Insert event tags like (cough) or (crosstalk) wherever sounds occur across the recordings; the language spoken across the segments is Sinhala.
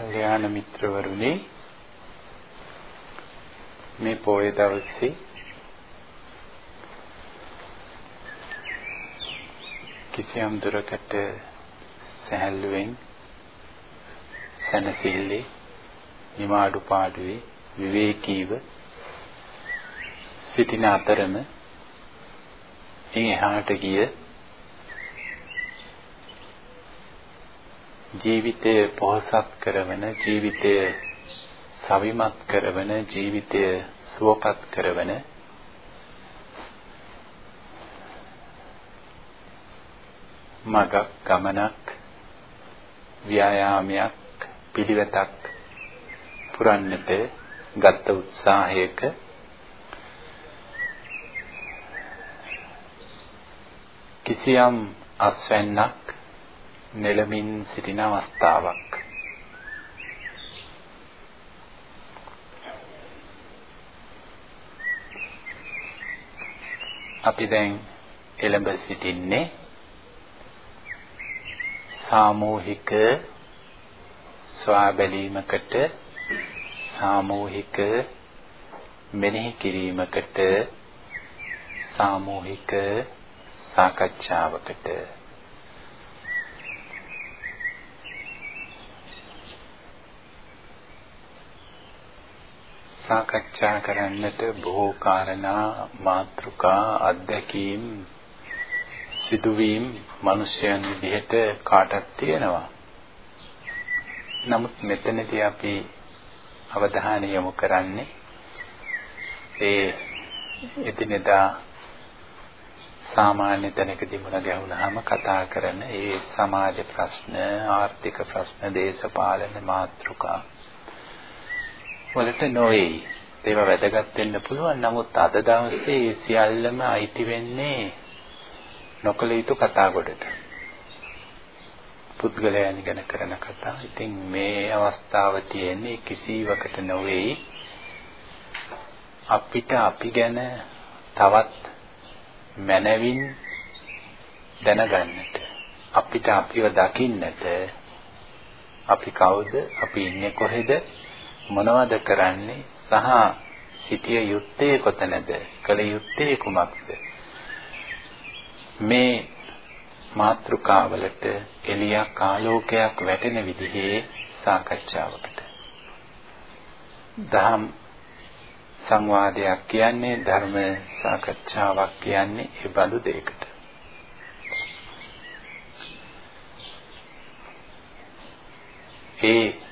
කල්යාණ මිත්‍රවරුනි මේ පොය දවසේ කිසියම් දුරකට සැහැල්ලුවෙන් සැනසෙල්ලේ නිමාඩු පාඩුවේ විවේකීව සිටින අතරම ඉන් එහාට ගිය ජීවිතය පොහසත් කරවන ජීවිතය සවිමත් කරවන ජීවිතය සුවපත් කරවන මගක් ගමනක් ව්‍යායාමයක් පිළිවෙතක් පුරන්නට ගත උත්සාහයක කිසියම් අස්වැන්නක් නෙළමින් සිටින අවස්ථාවක්. අපි දැන් එළඹ සිටින්නේ සාමූහික ස්වාබැලීමකට සාමූහික මෙනෙහි කිරීමකට සාමූහික සාකච්ඡාවකට සාකච්ඡා කරන්නට බොහෝ කාරණා මාතෘකා අත්දැකීම් සිදුවීම් මිනිසයන් විදිහට කාටත් තියෙනවා. නමුත් මෙතනදී අපි අවධානය යොමු කරන්නේ ඒ එදිනෙදා සාමාන්‍ය තැනකදී මුණ ගැහුනහම කතා කරන ඒ සමාජ ප්‍රශ්න, ආර්ථික ප්‍රශ්න, දේශපාලන මාතෘකා වලට නොවේ. ඒවා වැදගත් වෙන්න පුළුවන්. නමුත් අද දවසේ සියල්ලම අයිති වෙන්නේ නොකල යුතු කතා ගොඩට. පුද්ගලයන් ගැන කරන කතා. ඉතින් මේ අවස්ථාව තියෙන්නේ කිසිවකට නොවේ. අපිට අපි ගැන තවත් මනවින් දැනගන්නට අපිට අපිව දකින්නට අපි කවුද අපි ඉන්නේ කොහෙද මොනවද කරන්නේ? සහ සිටිය යුත්තේ කොතැනද? කළ යුත්තේ කුමක්ද? මේ මාත්‍රිකාවලට එළියක් ආලෝකයක් වැටෙන විදිහේ සාකච්ඡාවකට. දහම් සංවාදයක් කියන්නේ ධර්ම සාකච්ඡාවක් කියන්නේ ඒ බඳු දෙයකට. ඒ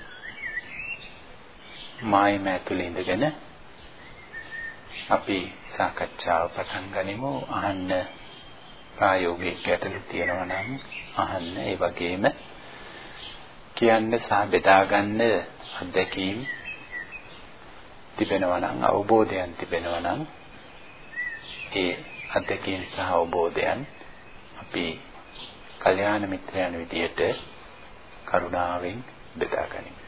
මායිම ඇතුළේ ඉඳගෙන අපි සාකච්ඡාව පටන් ගනිමු. අහන්න ප්‍රායෝගික ගැටලු තියෙනවා නම් අහන්න. ඒ වගේම කියන්න සහ බෙදා ගන්න අත්දැකීම් තිබෙනවා නම් අවබෝධයන් තිබෙනවා නම් ඒ අත්දැකීම් සහ අවබෝධයන් අපි කල්යාණ මිත්‍රයන් විදියට කරුණාවෙන් බෙදා ගනිමු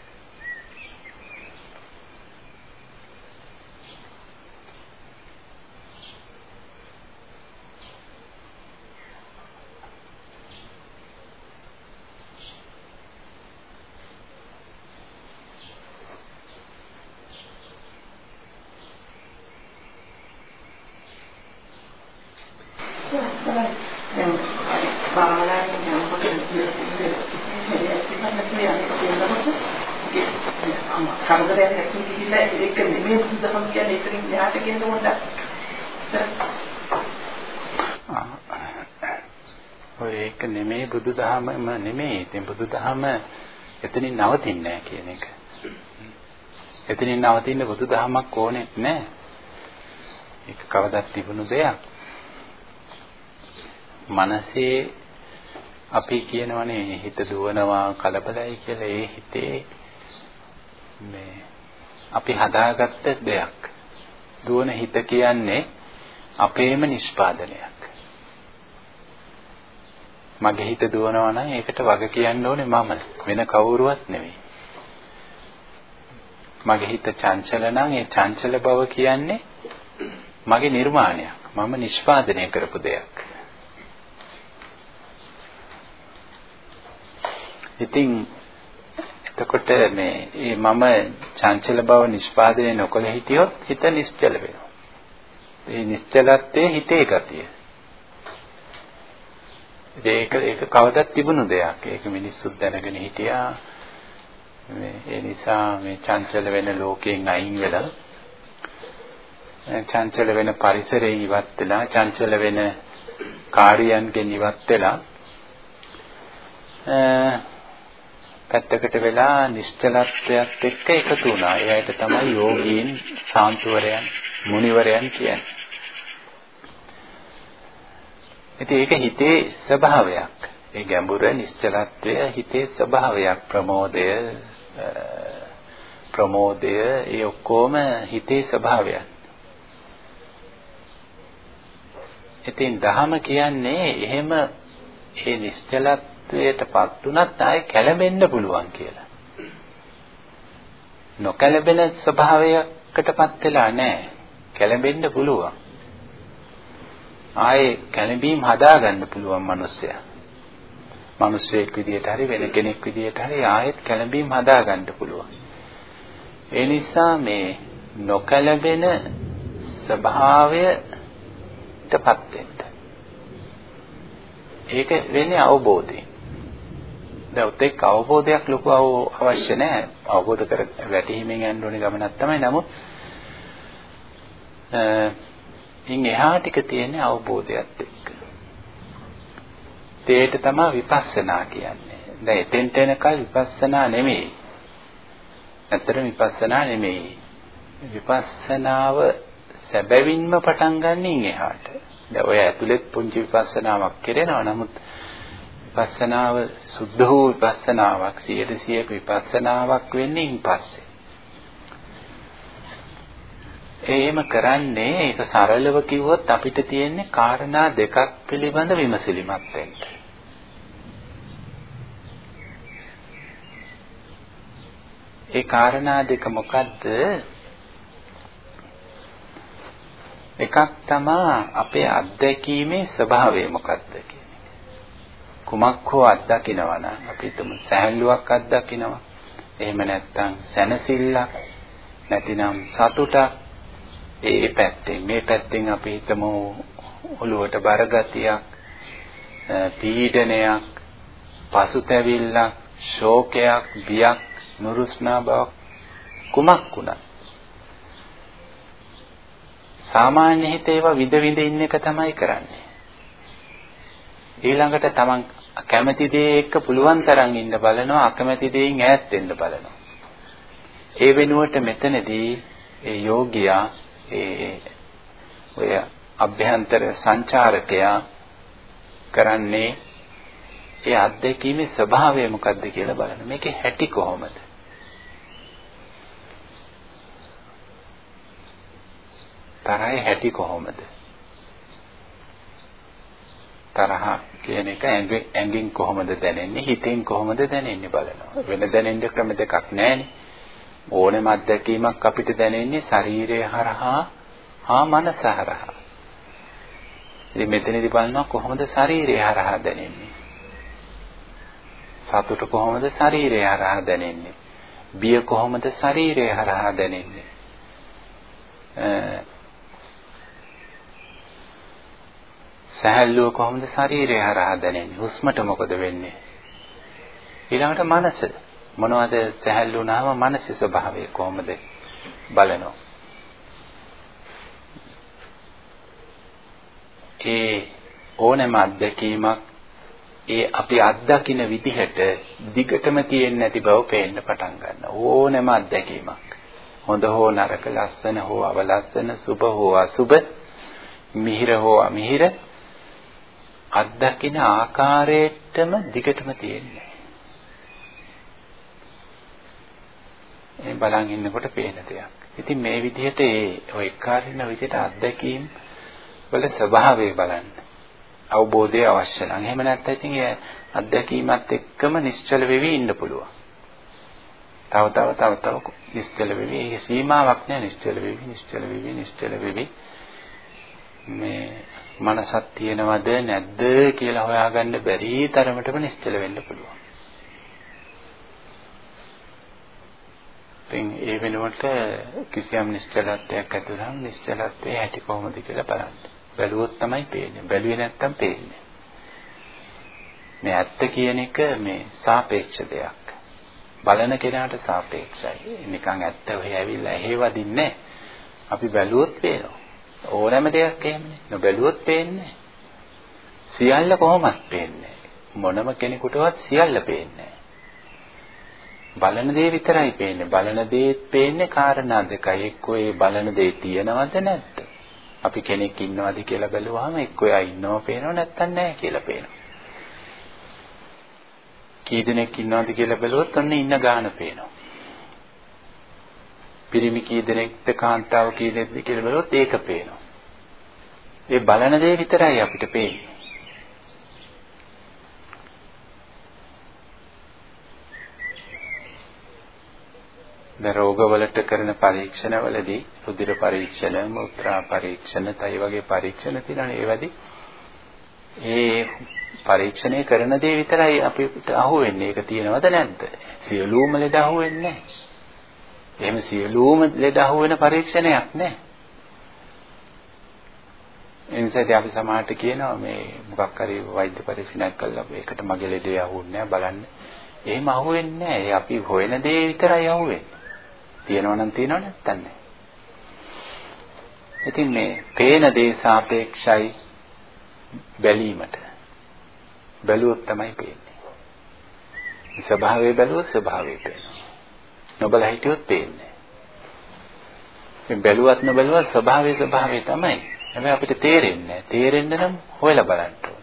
කරදරයක් ඇති කිසිලා ඒක නෙමෙයි බුදුදහම කියන්නේ ඒකෙන් එහාට කියන පොඩ්ඩක් ඔය ඒක නෙමෙයි බුදුදහමම නෙමෙයි. ඉතින් බුදුදහම එතනින් නවතින්නේ නැහැ කියන එක. එතනින් නවතින්න බුදුදහමක් ඕනේ නැහැ. ඒක කවදත් තිබුණු දෙයක්. මනසේ අපි කියනවනේ හිත දුවනවා කලබලයි කියලා ඒ හිතේ මේ අපි හදාගත්ත දෙයක්. දුවන හිත කියන්නේ අපේම නිෂ්පාදනයක්. මගේ හිත දුවනවා නම් ඒකට වග කියන්න ඕනේ මම වෙන කවුරුවත් නෙවෙයි. මගේ හිත චංචල නම් ඒ චංචල බව කියන්නේ මගේ නිර්මාණයක්. මම නිෂ්පාදනය කරපු දෙයක්. ඉතින් එතකොට මේ මම චංචල බව නිෂ්පාදනය නොකළ හිටියොත් හිත නිශ්චල වෙනවා. ඒ නිශ්චලත්වයේ හිතේ ගතිය. ඒක ඒක කවදත් තිබුණු දෙයක්. ඒක මිනිස්සුත් දැනගෙන හිටියා. මේ ඒ නිසා මේ චංචල වෙන ලෝකයෙන් අයින් වෙලා චංචල වෙන පරිසරයෙන් ඉවත් වෙලා චංචල වෙන කාර්යයන්ගෙන් ඉවත් වෙලා පැත්තකට වෙලා නිශ්චලත්වයක් එක්ක එකතු වුණා. ඒ අයට තමයි යෝගීන්, සාන්තුවරයන්, මුනිවරයන් කියන්නේ. ඉතින් ඒක හිතේ ස්වභාවයක්. ඒ ගැඹුර නිශ්චලත්වය හිතේ ස්වභාවයක්. ප්‍රමෝදය ප්‍රමෝදය ඒ ඔක්කොම හිතේ ස්වභාවයක්. ඉතින් දහම කියන්නේ එහෙම ඒ නිශ්චලත් තත්වයටපත් උනත් ආයේ කැළඹෙන්න පුළුවන් කියලා. නොකැළඹෙන ස්වභාවයකටපත් වෙලා නැහැ. කැළඹෙන්න පුළුවන්. ආයේ කැළඹීම් හදාගන්න පුළුවන් මිනිස්සයා. මිනිස්සෙක් විදියට හරි වෙන කෙනෙක් විදියට හරි ආයෙත් කැළඹීම් හදාගන්න පුළුවන්. ඒ නිසා මේ නොකැළඹෙන ස්වභාවයටපත් වෙන්න. ඒක වෙන්නේ අවබෝධයෙන්. දැන් උතෙක් අවබෝධයක් ලොකු අවශ්‍ය නැහැ. අවබෝධ කර වැටීමෙන් යන්න ඕනේ ගමනක් තමයි. නමුත් ඉන් එහා ටික තියෙන අවබෝධයත් එක්ක. ඒට තමයි විපස්සනා කියන්නේ. දැන් එතෙන්ට එනකල් විපස්සනා නෙමෙයි. ඇත්තටම විපස්සනා නෙමෙයි. විපස්සනාව සැබවින්ම පටන් ගන්න එහාට. දැන් ඔය ඇතුළෙත් පුංචි විපස්සනාවක් කරනවා. නමුත් විපස්සනාව සුද්ධ වූ විපස්සනාවක් 100% විපස්සනාවක් වෙන්නේ ඉන් පස්සේ. එහෙම කරන්නේ ඒක සරලව කිව්වොත් අපිට තියෙන්නේ කාරණා දෙකක් පිළිබඳ විමසිලිමත් වෙන්න. ඒ කාරණා දෙක මොකද්ද? එකක් තමා අපේ අත්දැකීමේ ස්වභාවය මොකද්ද කුමක් හෝ අත්දකිනවා නම් අපි තුමු සැහැල්ලුවක් අත්දකිනවා. එහෙම නැත්නම් සැනසෙල්ලක් නැතිනම් සතුටක් ඒ පැත්තෙන්. මේ පැත්තෙන් අපි හිතමු ඔළුවට බරගතියක් පීඩනයක් පසුතැවිල්ලක් ශෝකයක් බියක් නුරුස්නා බවක් කුමක් වුණත්. සාමාන්‍ය හිතේ ඒවා විඳ විඳ ඉන්න එක තමයි කරන්නේ. ඊළඟට තමන් කැමති දේ එක්ක පුළුවන් තරම් ඉන්න බලනවා අකමැති දේෙන් ඈත් වෙන්න බලනවා. ඒ වෙනුවට මෙතනදී ඒ යෝගියා ඒ ඔය අභ්‍යන්තර සංචාරකයා කරන්නේ ඒ අත්දැකීමේ ස්වභාවය මොකක්ද කියලා බලන. මේකේ හැටි කොහොමද? තරහේ හැටි කොහොමද? තරහ කියන එක ඇඟෙන් කොහොමද දැනෙන්නේ හිතෙන් කොහොමද දැනෙන්නේ බලනවා වෙන දැනෙන්න ක්‍රම දෙකක් නැහැනේ ඕනෙම අත්දැකීමක් අපිට දැනෙන්නේ ශරීරය හරහා හා මනස හරහා ඉතින් මෙතනදී බලනවා කොහොමද ශරීරය හරහා දැනෙන්නේ සතුට කොහොමද ශරීරය හරහා දැනෙන්නේ බිය කොහොමද ශරීරය හරහා දැනෙන්නේ සැහැල්ලුව කොහොමද ශරීරය හරහා දැනෙන්නේ? හුස්මට මොකද වෙන්නේ? ඊළඟට මනස. මොනවද සැහැල්ලු වුණාම මනසේ ස්වභාවය කොහොමද බලනවා? ඒ ඕනෑම අත්දැකීමක් ඒ අපි අත්දකින විදිහට දිගටම තියෙන්නේ නැති බව පේන්න පටන් ගන්නවා. ඕනෑම අත්දැකීමක්. හොඳ හෝ නරක, ලස්සන හෝ අවලස්සන, සුභ හෝ අසුභ, මිහිර හෝ අමිහිර අත්දකින ආකාරයටම දිගටම තියෙන්නේ. ඒ බලන් ඉන්නකොට පේන දෙයක්. ඉතින් මේ විදිහට ඒ ඔය එක්කාරින විදිහට අත්දැකීම් වල ස්වභාවය බලන්න. අවබෝධය අවශ්‍ය නම්. එහෙම නැත්නම් ඉතින් ඒ අත්දැකීමත් එක්කම නිශ්චල වෙවි ඉන්න පුළුවන්. තව තව තව තව නිශ්චල වෙවි. ඒ සීමාවක් නෑ නිශ්චල වෙවි, නිශ්චල වෙවි, නිශ්චල වෙවි. මේ මනසක් තියෙනවද නැද්ද කියලා හොයාගන්න බැරි තරමටම නිශ්චල වෙන්න පුළුවන්. ඉතින් ඒ වෙනුවට කිසියම් නිශ්චලත්වයක් ඇතුළම නිශ්චලත්වයේ ඇති කොහොමද කියලා බලන්න. බැලුවොත් තමයි පේන්නේ. බැලුවේ නැත්තම් පේන්නේ. මේ ඇත්ත කියන එක මේ සාපේක්ෂ දෙයක්. බලන කෙනාට සාපේක්ෂයි. නිකන් ඇත්ත ඔහෙ ඇවිල්ලා එහෙ වදින්නේ අපි බැලුවොත් පේනවා. ඕනෑම දෙයක් එහෙමනේ. නොබැලුවොත් පේන්නේ සියල්ල කොහොමත් පේන්නේ මොනම කෙනෙකුටවත් සියල්ල පේන්නේ බලන දේ විතරයි පේන්නේ. බලන දේ පේන්නේ කාරණා දෙකයි. එක්කෝ ඒ බලන දේ තියනවද නැද්ද? අපි කෙනෙක් ඉන්නවද කියලා බැලුවාම එක්කෝ එයා ඉන්නව පේනව නැත්තම් නැහැ කියලා පේනවා. කී දෙනෙක් ඉන්නවද කියලා බැලුවොත් ඔන්න ඉන්න ගාන පේනවා. පිරිමි කී දෙනෙක්ද කාන්තාව කී දෙනෙක්ද කියලා බැලුවොත් ඒක පේනවා. ඒ බලන දේ විතරයි අපිට පේන්නේ. දැන් රෝගවලට කරන පරීක්ෂණවලදී රුධිර පරීක්ෂණ, මුත්‍රා පරීක්ෂණ, තයි වගේ පරීක්ෂණ තියෙනනේ ඒවදී ඒ පරීක්ෂණය කරන දේ විතරයි අපිට අහුවෙන්නේ. ඒක තියෙනවද නැද්ද? සියලුම ලෙඩ අහුවෙන්නේ නැහැ. එහෙම සියලුම ලෙඩ අහුවෙන පරීක්ෂණයක් නැහැ. එනිසා අපි සමහරට කියනවා මේ මොකක් හරි වෛද්‍ය පරීක්ෂණයක් කළා ඒකට මගේ ලෙඩේ අහුවෙන්නේ නැහැ බලන්න. එහෙම අහුවෙන්නේ නැහැ. අපි හොයන දේ විතරයි අහුවෙන්නේ. තියෙනවා නම් තියෙනව නැත්තම් නැහැ. ඉතින් මේ පේන දේ සාපේක්ෂයි බැලීමට. බැලුවොත් තමයි පේන්නේ. ස්වභාවය බැලුවොත් ස්වභාවය පේනවා. නොබල හිටියොත් පේන්නේ නැහැ. බැලුවත් නොබැලුවත් ස්වභාවය ස්වභාවය තමයි. හැබැයි අපිට තේරෙන්නේ නැහැ. තේරෙන්න නම් හොයලා බලන්න ඕන.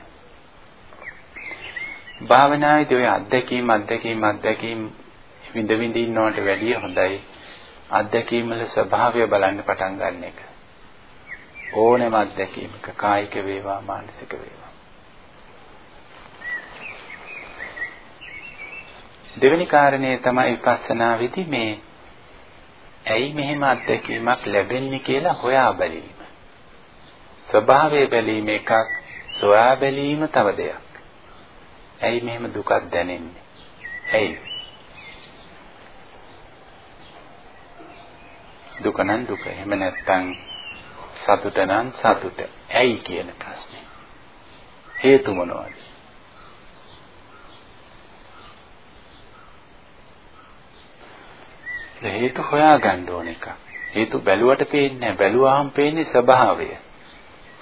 භාවනාවේදී ඔය අත්දැකීම් අත්දැකීම් අත්දැකීම් විඳ විඳ ඉන්නවට වැඩිය හොඳයි අත්දැකීම් වල ස්වභාවය බලන්න පටන් ගන්න එක. ඕනෑම අත්දැකීමක කායික වේවා මානසික වේවා. දෙවෙනි කාරණය තමයි විපස්සනා විදි මේ ඇයි මෙහෙම අත්දැකීමක් ලැබෙන්නේ කියලා හොයා බැලීම. ස්වභාවය බැලීම එකක්, සොයා බැලීම තව දෙයක්. ඇයි මෙහෙම දුකක් දැනෙන්නේ? ඇයි? දුක නම් දුක. එහෙම නැත්නම් සතුට නම් සතුට. ඇයි කියන ප්‍රශ්නේ. හේතු මොනවද? හේතු හොයාගන්න ඕන එක. හේතු බැලුවට පේන්නේ නැහැ. බැලුවාම පේන්නේ ස්වභාවය.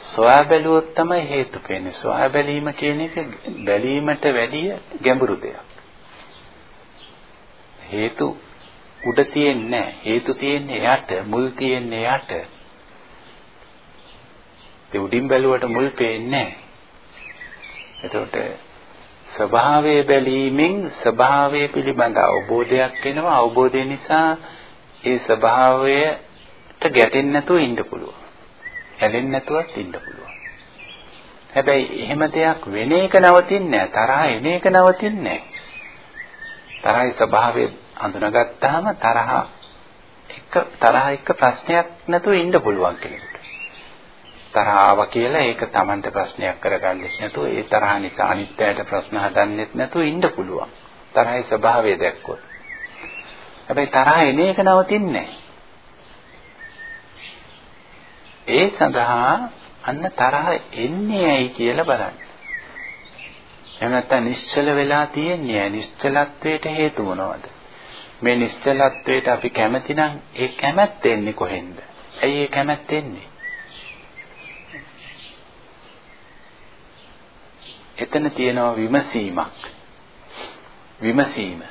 සොයා බැලුවොත් තමයි හේතු පේන්නේ. සොයා බැලීම කියන එක බැලීමට වැඩිය ගැඹුරු දෙයක්. හේතු උඩ තියෙන්නේ හේතු තියෙන්නේ යට මුල් තියෙන්නේ යට ඒ උඩින් බැලුවට මුල් පේන්නේ එතකොට ස්වභාවය බැලීමෙන් ස්වභාවය පිළිබඳ අවබෝධයක් වෙනවා. අවබෝධය නිසා ඒ ස්වභාවයට ගැටෙන්නේ නැතුව ඉන්න පුළුවන්. ඇලෙන්නේ නැතුවත් ඉන්න පුළුවන්. හැබැයි එහෙම දෙයක් වෙන එක නවතින්නේ නැහැ. තරහ එන එක නවතින්නේ නැහැ. තරහයි ස්වභාවය අඳුනගත්තාම තරහ එක තරහ එක ප්‍රශ්නයක් නැතුව ඉන්න පුළුවන් කෙනෙකුට. තරහ ආවා කියලා ඒක Tamanට ප්‍රශ්නයක් කරගන්නෙත් නැතුව ඒ තරහ නිසා අනිත්‍යයට ප්‍රශ්න හදන්නෙත් නැතුව ඉන්න පුළුවන්. තරහේ ස්වභාවය දැක්කොත්. හැබැයි තරහ එන එක නවතින්නේ ඒ සඳහා අන්න තරහ එන්නේ ඇයි කියලා බලන්න. එහෙම නැත්නම් නිශ්චල වෙලා තියන්නේ නිශ්චලත්වයට හේතු මොනවද? මේ නිශ්චලත්වයට අපි කැමති නම් ඒ කැමැත්ත එන්නේ කොහෙන්ද? ඇයි ඒ කැමැත්ත එන්නේ? එතන තියෙනවා විමසීමක්. විමසීම.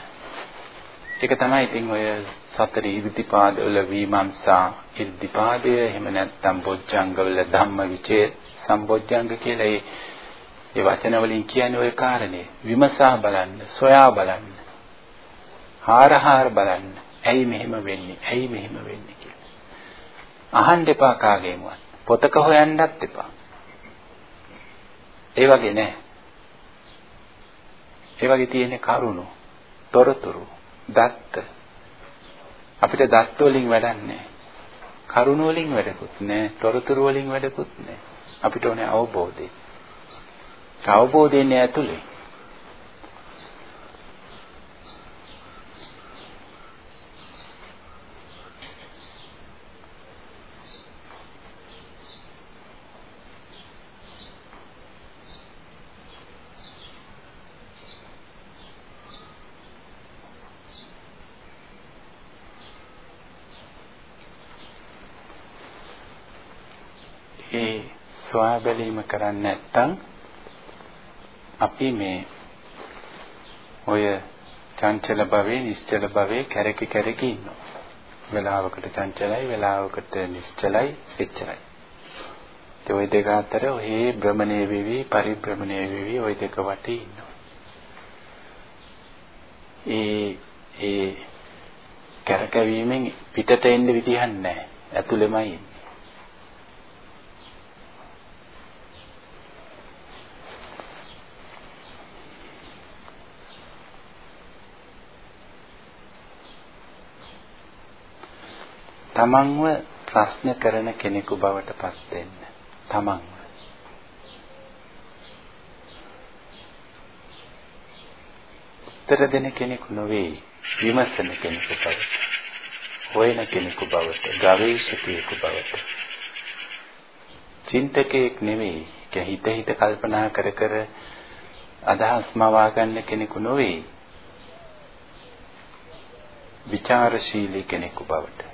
ඒක තමයි ඉතින් ඔය සතර ඉර්ධිපාද වල විමර්ශා ඉර්ධිපාදය එහෙම නැත්නම් බොජ්ජංග වල ධම්ම විචේ සම්බොජ්ජංග කියලා ඒ ඒ වචන වලින් කියන්නේ ওই කාරණේ විමසා බලන්න සොයා බලන්න හාරහාර බලන්න. ඇයි මෙහෙම වෙන්නේ? ඇයි මෙහෙම වෙන්නේ කියලා. අහන්න එපා කාගේමවත්. පොතක හොයන්නත් එපා. ඒ වගේ නෑ. ඒ වගේ තියෙන කරුණු, තොරතුරු, දත්ත. අපිට දත්ත වලින් වැඩක් නෑ. කරුණු වලින් වැඩකුත් නෑ, තොරතුරු වලින් වැඩකුත් නෑ. අපිට ඕනේ අවබෝධය. අවබෝධයෙන් ඇතුලේ ඒ සොයා බැලීම කරන්නේ නැත්නම් අපි මේ ඔය චංචල භවයේ නිශ්චල භවයේ කැරකි කැරකි ඉන්නවා. වෙලාවකට චංචලයි වෙලාවකට නිශ්චලයි එච්චරයි. ඒ ওই දෙක අතර ඔහි භ්‍රමණය වෙවි පරිභ්‍රමණය වෙවි ওই දෙක වටේ ඉන්නවා. ඒ ඒ කැරකවීමෙන් පිටට එන්න විදිහක් නැහැ. ඇතුළෙමයි ඉන්නේ. තමන්ව ප්‍රශ්න කරන කෙනෙකු බවට පත් වෙන්න. තමන්ව. උත්තර දෙන කෙනෙකු නොවේ විමසන කෙනෙකු බවට. හොයන කෙනෙකු බවට, ගවේෂකයෙකු බවට. චින්තකයෙක් නෙවෙයි. හිත හිත කල්පනා කර කර අදහස් මවා ගන්න කෙනෙකු නොවේ. විචාරශීලී කෙනෙකු බවට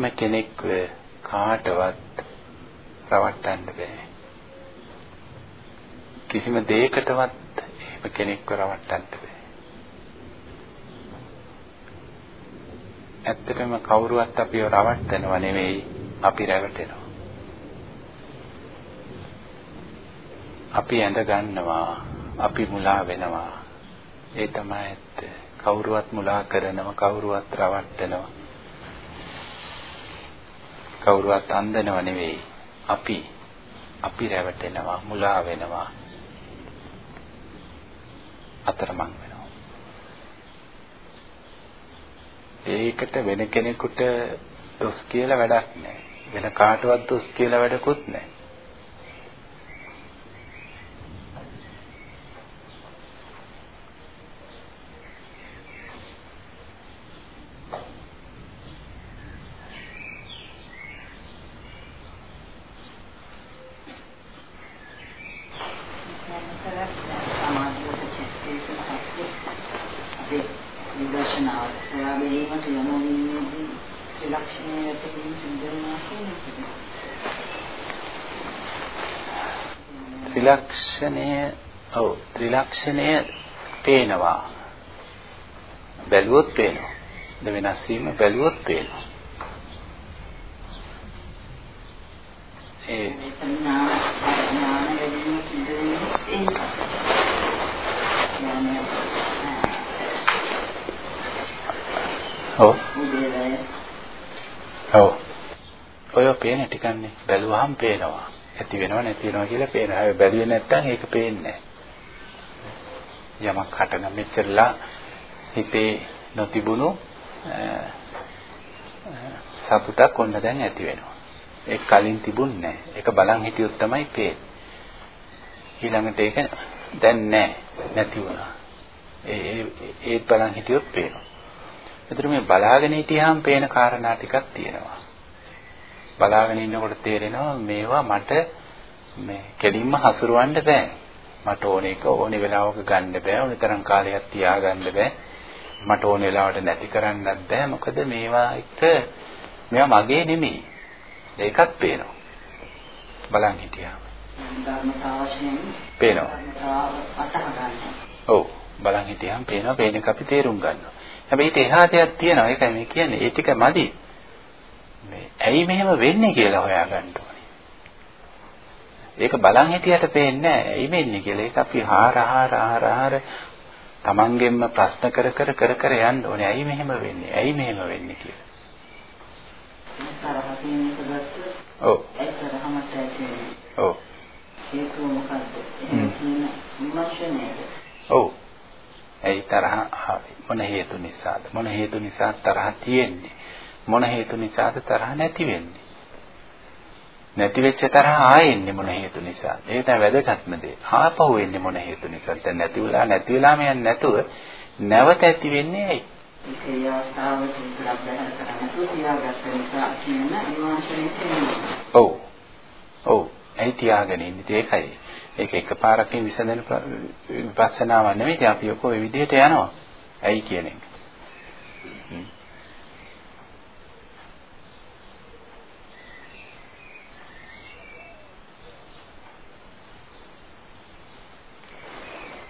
එහෙම කෙනෙක්ව කාටවත් රවට්ටන්න බෑ. කිසිම දෙයකටවත් එහෙම කෙනෙක්ව රවට්ටන්න බෑ. ඇත්තටම කවුරුවත් අපිව රවට්ටනව නෙවෙයි අපි රැවටෙනවා. අපි ඇඳ ගන්නවා අපි මුලා වෙනවා ඒ තමයි ඇත්ත කවුරුවත් මුලා කරනව කවුරුවත් රවට්ටනවා කවුරුවත් අන්දනව නෙවෙයි. අපි අපි රැවටෙනවා, මුලා වෙනවා. අතරමං වෙනවා. ඒකට වෙන කෙනෙකුට දොස් කියලා වැඩක් නැහැ. වෙන කාටවත් දොස් කියලා වැඩකුත් නැහැ. ත්‍රිලක්ෂණය පේනවා. බැලුවොත් පේනවා. ද වෙනස් වීම බැලුවොත් පේනවා. ඒ ඔව්. ඔව්. ඔය පේන ටිකන්නේ. බැලුවහම පේනවා. ඇති වෙනව නැති වෙනව කියලා පේනවා. හැබැයි බැලුවේ නැත්නම් ඒක පේන්නේ යමක් හටගන්න මෙච්චරලා හිතේ නොතිබුණු සතුටක් ඔන්න දැන් ඇති වෙනවා. ඒක කලින් තිබුණේ නැහැ. ඒක බලන් හිටියොත් තමයි පේන්නේ. ඊළඟට ඒක දැන් නැහැ. නැති වුණා. ඒ ඒත් බලන් හිටියොත් පේනවා. ඒතර මේ බලාගෙන හිටියාම පේන කාරණා ටිකක් තියෙනවා. බලාගෙන ඉන්නකොට තේරෙනවා මේවා මට මේ කෙලින්ම හසුරවන්න බෑ. මට ඕන එක ඕනේ වෙලාවක ගන්න බෑ. ඕන තරම් කාලයක් තියාගන්න බෑ. මට ඕන වෙලාවට නැති කරන්නත් බෑ. මොකද මේවා එක මේවා මගේ නෙමෙයි. ඒකත් පේනවා. බලන් හිටියාම. පේනවා. ඔව් බලන් හිටියාම පේනවා. පේන එක අපි තේරුම් ගන්නවා. හැබැයි ඊට එහා දෙයක් තියෙනවා. ඒකයි මේ කියන්නේ. ඒ ටික මදි. මේ ඇයි මෙහෙම වෙන්නේ කියලා හොයාගන්න ඕනේ. ඒක බලන් හිටියට පේන්නේ නැහැ. ඇයි වෙන්නේ කියලා. ඒක අපි හාර හාර හාර හාර තමන්ගෙන්ම ප්‍රශ්න කර කර කර කර යන්න ඕනේ. ඇයි මෙහෙම වෙන්නේ? ඇයි මෙහෙම වෙන්නේ කියලා. ඔව්. ඔව්. හේතුව මොකද්ද? විමර්ශනයද? ඔව්. ඇයි තරහ මොන හේතු නිසාද? මොන හේතු නිසා තරහ තියෙන්නේ? මොන හේතු නිසාද තරහ නැති වෙන්නේ? නැති වෙච්ච තරහ ආයෙන්නේ මොන හේතු නිසාද? ඒක තමයි වැදගත්ම දේ. ආපහු වෙන්නේ මොන හේතු නිසාද? දැන් නැති වෙලා නැති වෙලාම යන්නේ නැතුව නැවත ඇති වෙන්නේ ඇයි? ඔව්. ඔව්. ඇයි තියාගෙන ඉන්නේ? ඒකයි. ඒක එකපාරකින් විසඳන විපස්සනාවක් නෙමෙයි. අපි ඔක ওই විදිහට යනවා. ඇයි කියන එක.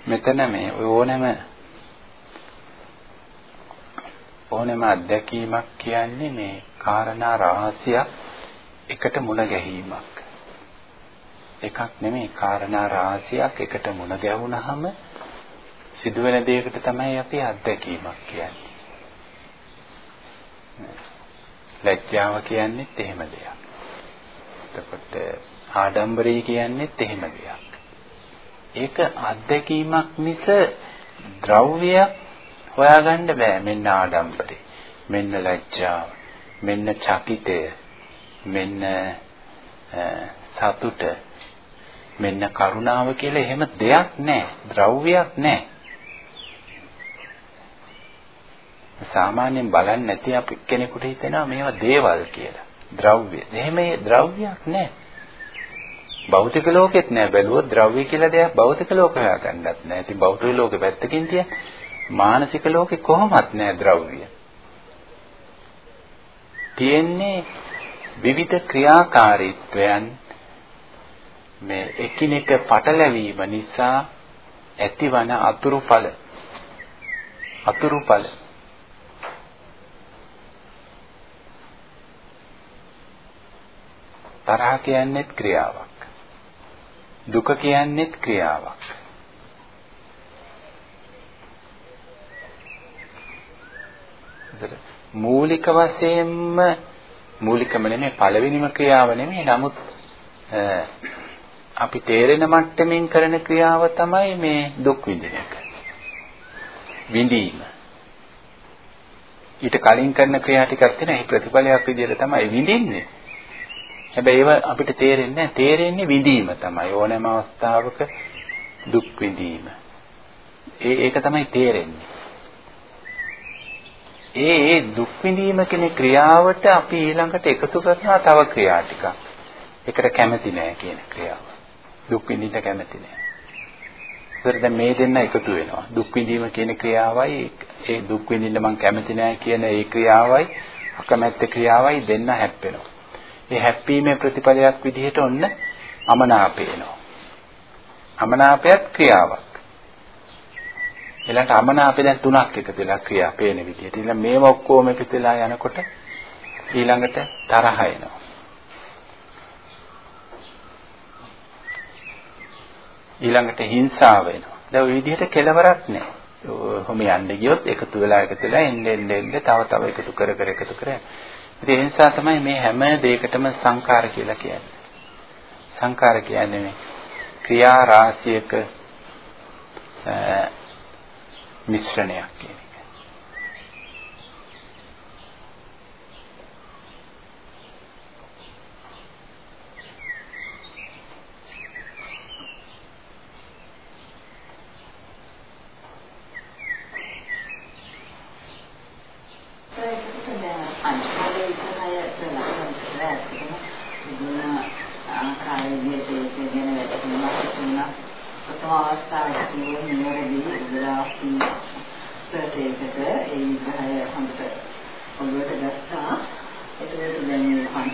මෙතන මේ ඕනෑම ඕනෑම අත්දැකීමක් කියන්නේ මේ කාරණා රහසියක් එකට මුණ ගැහිීමක්. එකක් නෙමෙයි කාරණා රාශියක් එකට මුණ ගැහුනහම සිදුවෙන දෙයකට තමයි අපි අත්දැකීමක් කියන්නේ. ලැජ්ජාව කියන්නේත් එහෙම දෙයක්. එතකොට ආඩම්බරී කියන්නේත් එහෙම දෙයක්. ඒක අත්දැකීමක් මිස ද්‍රව්‍යයක් හොයාගන්න බෑ. මෙන්න ආඩම්බරේ. මෙන්න ලැජ්ජාව. මෙන්න චකිතය. මෙන්න සතුට මෙන්න කරුණාව කියලා එහෙම දෙයක් නැහැ. ද්‍රව්‍යයක් නැහැ. සාමාන්‍යයෙන් බලන්නේ නැති අපි කෙනෙකුට හිතෙනවා මේවා දේවල් කියලා. ද්‍රව්‍ය. එහෙම ද්‍රව්‍යයක් නැහැ. භෞතික ලෝකෙත් නැහැ. බැලුවොත් ද්‍රව්‍ය කියලා දෙයක් භෞතික ලෝක හොයාගන්නත් නැහැ. ඉතින් භෞතික ලෝකෙ පැත්තකින් තියන මානසික ලෝකෙ කොහොමත් නැහැ ද්‍රව්‍ය. තියෙන්නේ විවිධ ක්‍රියාකාරීත්වයන් මේ එකිනෙක පටලැවීම නිසා ඇතිවන අතුරුඵල අතුරුඵල තරහ කියන්නේත් ක්‍රියාවක් දුක කියන්නේත් ක්‍රියාවක් මූලික වශයෙන්ම මූලිකම නෙමෙයි පළවෙනිම ක්‍රියාව නෙමෙයි නමුත් අපි තේරෙන මට්ටමින් කරන ක්‍රියාව තමයි මේ දුක් විඳින එක. විඳීම. ඊට කලින් කරන ක්‍රියා ටිකක් තියෙන ඒ ප්‍රතිඵලයක් විදිහට තමයි විඳින්නේ. හැබැයි ඒව අපිට තේරෙන්නේ නැහැ. තේරෙන්නේ විඳීම තමයි. ඕනෑම අවස්ථාවක දුක් විඳීම. ඒ ඒක තමයි තේරෙන්නේ. ඒ ඒ දුක් විඳීම කියන ක්‍රියාවට අපි ඊළඟට එකතු කරනවා තව ක්‍රියා ටිකක්. ඒකට කැමති නෑ කියන ක්‍රියාව. දුක් විඳින්න කැමති නෑ. ඒතර දැන් මේ දෙන්න එකතු වෙනවා. දුක් විඳීම කියන ක්‍රියාවයි ඒ දුක් විඳින්න මම කැමති නෑ කියන ඒ ක්‍රියාවයි අකමැත්ත ක්‍රියාවයි දෙන්න හැප්පෙනවා. ඒ හැප්පීමේ ප්‍රතිඵලයක් විදිහට ඔන්න අමනාපය එනවා. අමනාපයත් ක්‍රියාවක්. ඊළඟට අමනාපය දැන් තුනක් එකතු වෙලා ක්‍රියා පේන විදිහට. ඊළඟ මේව ඔක්කොම එකතු වෙලා යනකොට ඊළඟට තරහ එනවා. ඊළඟට හිංසාව වෙනවා. දැන් ওই විදිහට කෙලවරක් නැහැ. ඔහොම යන්න ගියොත් එකතු වෙලා එකතු වෙලා එන්න එන්න එන්න තව තව එකතු කර කර එකතු කර. ඉතින් ඒ නිසා තමයි මේ හැම දෙයකටම සංකාර කියලා කියන්නේ. සංකාර කියන්නේ මේ ක්‍රියා රාශියක මිශ්‍රණයක් කියන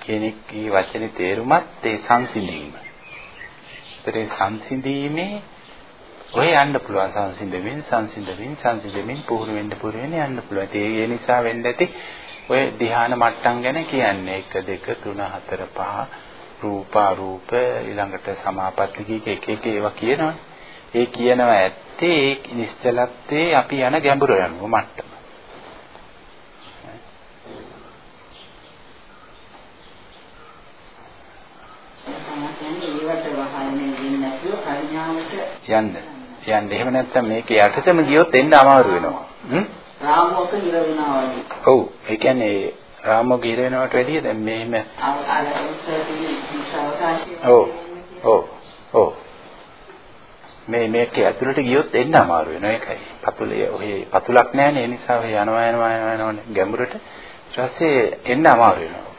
කියන එකේ වචනේ තේරුමත් ඒ සංසිඳීම. ඒතරේ සංසිඳීමේ ඔය යන්න පුළුවන් සංසිඳෙමින් සංසිඳෙමින් සංසිඳෙමින් පුහුණු වෙන්න පුහුණු වෙන්න යන්න පුළුවන්. ඒ නිසා වෙන්න ඇති ඔය ධ්‍යාන මට්ටම් ගැන කියන්නේ 1 2 3 4 5 රූප අරූප ඊළඟට සමාපatti කීක එක එක ඒවා කියනවනේ. ඒ කියනවා ඇත්තේ ඒ නිශ්චලත්වයේ අපි යන ගැඹුර යනවා මට්ටම. යන්න. යන්න. එහෙම නැත්නම් මේක යටතම ගියොත් එන්න අමාරු වෙනවා. හ්ම්? රාමුවක ඉර වෙනවා වගේ. ඔව්. ඒ කියන්නේ රාමුවක ඉර වෙනවට වැඩිය දැන් මෙහෙම ඔව්. ඔව්. ඔව්. මේ මේක ඇතුළට ගියොත් එන්න අමාරු වෙනවා ඒකයි. පතුලේ ඔහේ පතුලක් නැහැනේ ඒ නිසා ඔහේ යනවා යනවා යනවා ගැඹුරට ඊට පස්සේ එන්න අමාරු වෙනවා.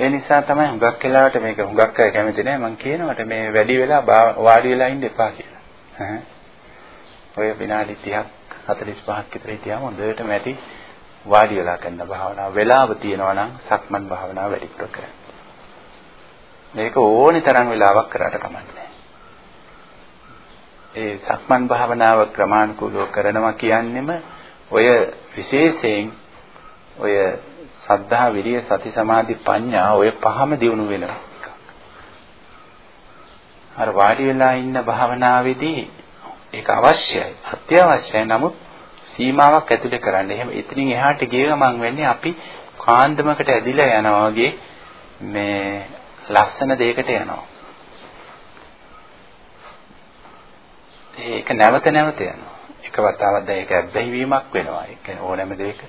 ඒ නිසා තමයි හුඟක් වෙලාවට මේක හුඟක් අය කැමති නෑ මම කියනවට මේ වැඩි වෙලා වාඩි වෙලා ඉන්න එපා කියලා. ඈ. ඔය විනාඩි 30ක් 45ක් විතර හිටියාම හොඳට මැටි වාඩි වෙලා කරන භාවනාව. වෙලාව තියෙනවා නම් සක්මන් භාවනාව වැඩිපුර කරන්න. මේක ඕනි තරම් වෙලාවක් කරාට කමන්නේ ඒ සක්මන් භාවනාව ක්‍රමානුකූලව කරනවා කියන්නෙම ඔය විශේෂයෙන් ඔය සද්ධා විරිය සති සමාධි ප්‍රඥා ඔය පහම දිනු වෙනවා. අර වාඩි වෙලා ඉන්න භාවනාවේදී ඒක අවශ්‍යයි. අත්‍යවශ්‍යයි. නමුත් සීමාවක් ඇතුලේ කරන්න. එහෙම ඉතින් එහාට ගිය ගමන් වෙන්නේ අපි කාන්දමකට ඇදිලා යනවා වගේ මේ ලස්සන දෙයකට යනවා. ඒක නැවත නැවත යනවා. එක වතාවක් දැන් ඒක ඇබ්බැහි වීමක් වෙනවා. ඒක ඕනෑම දෙයක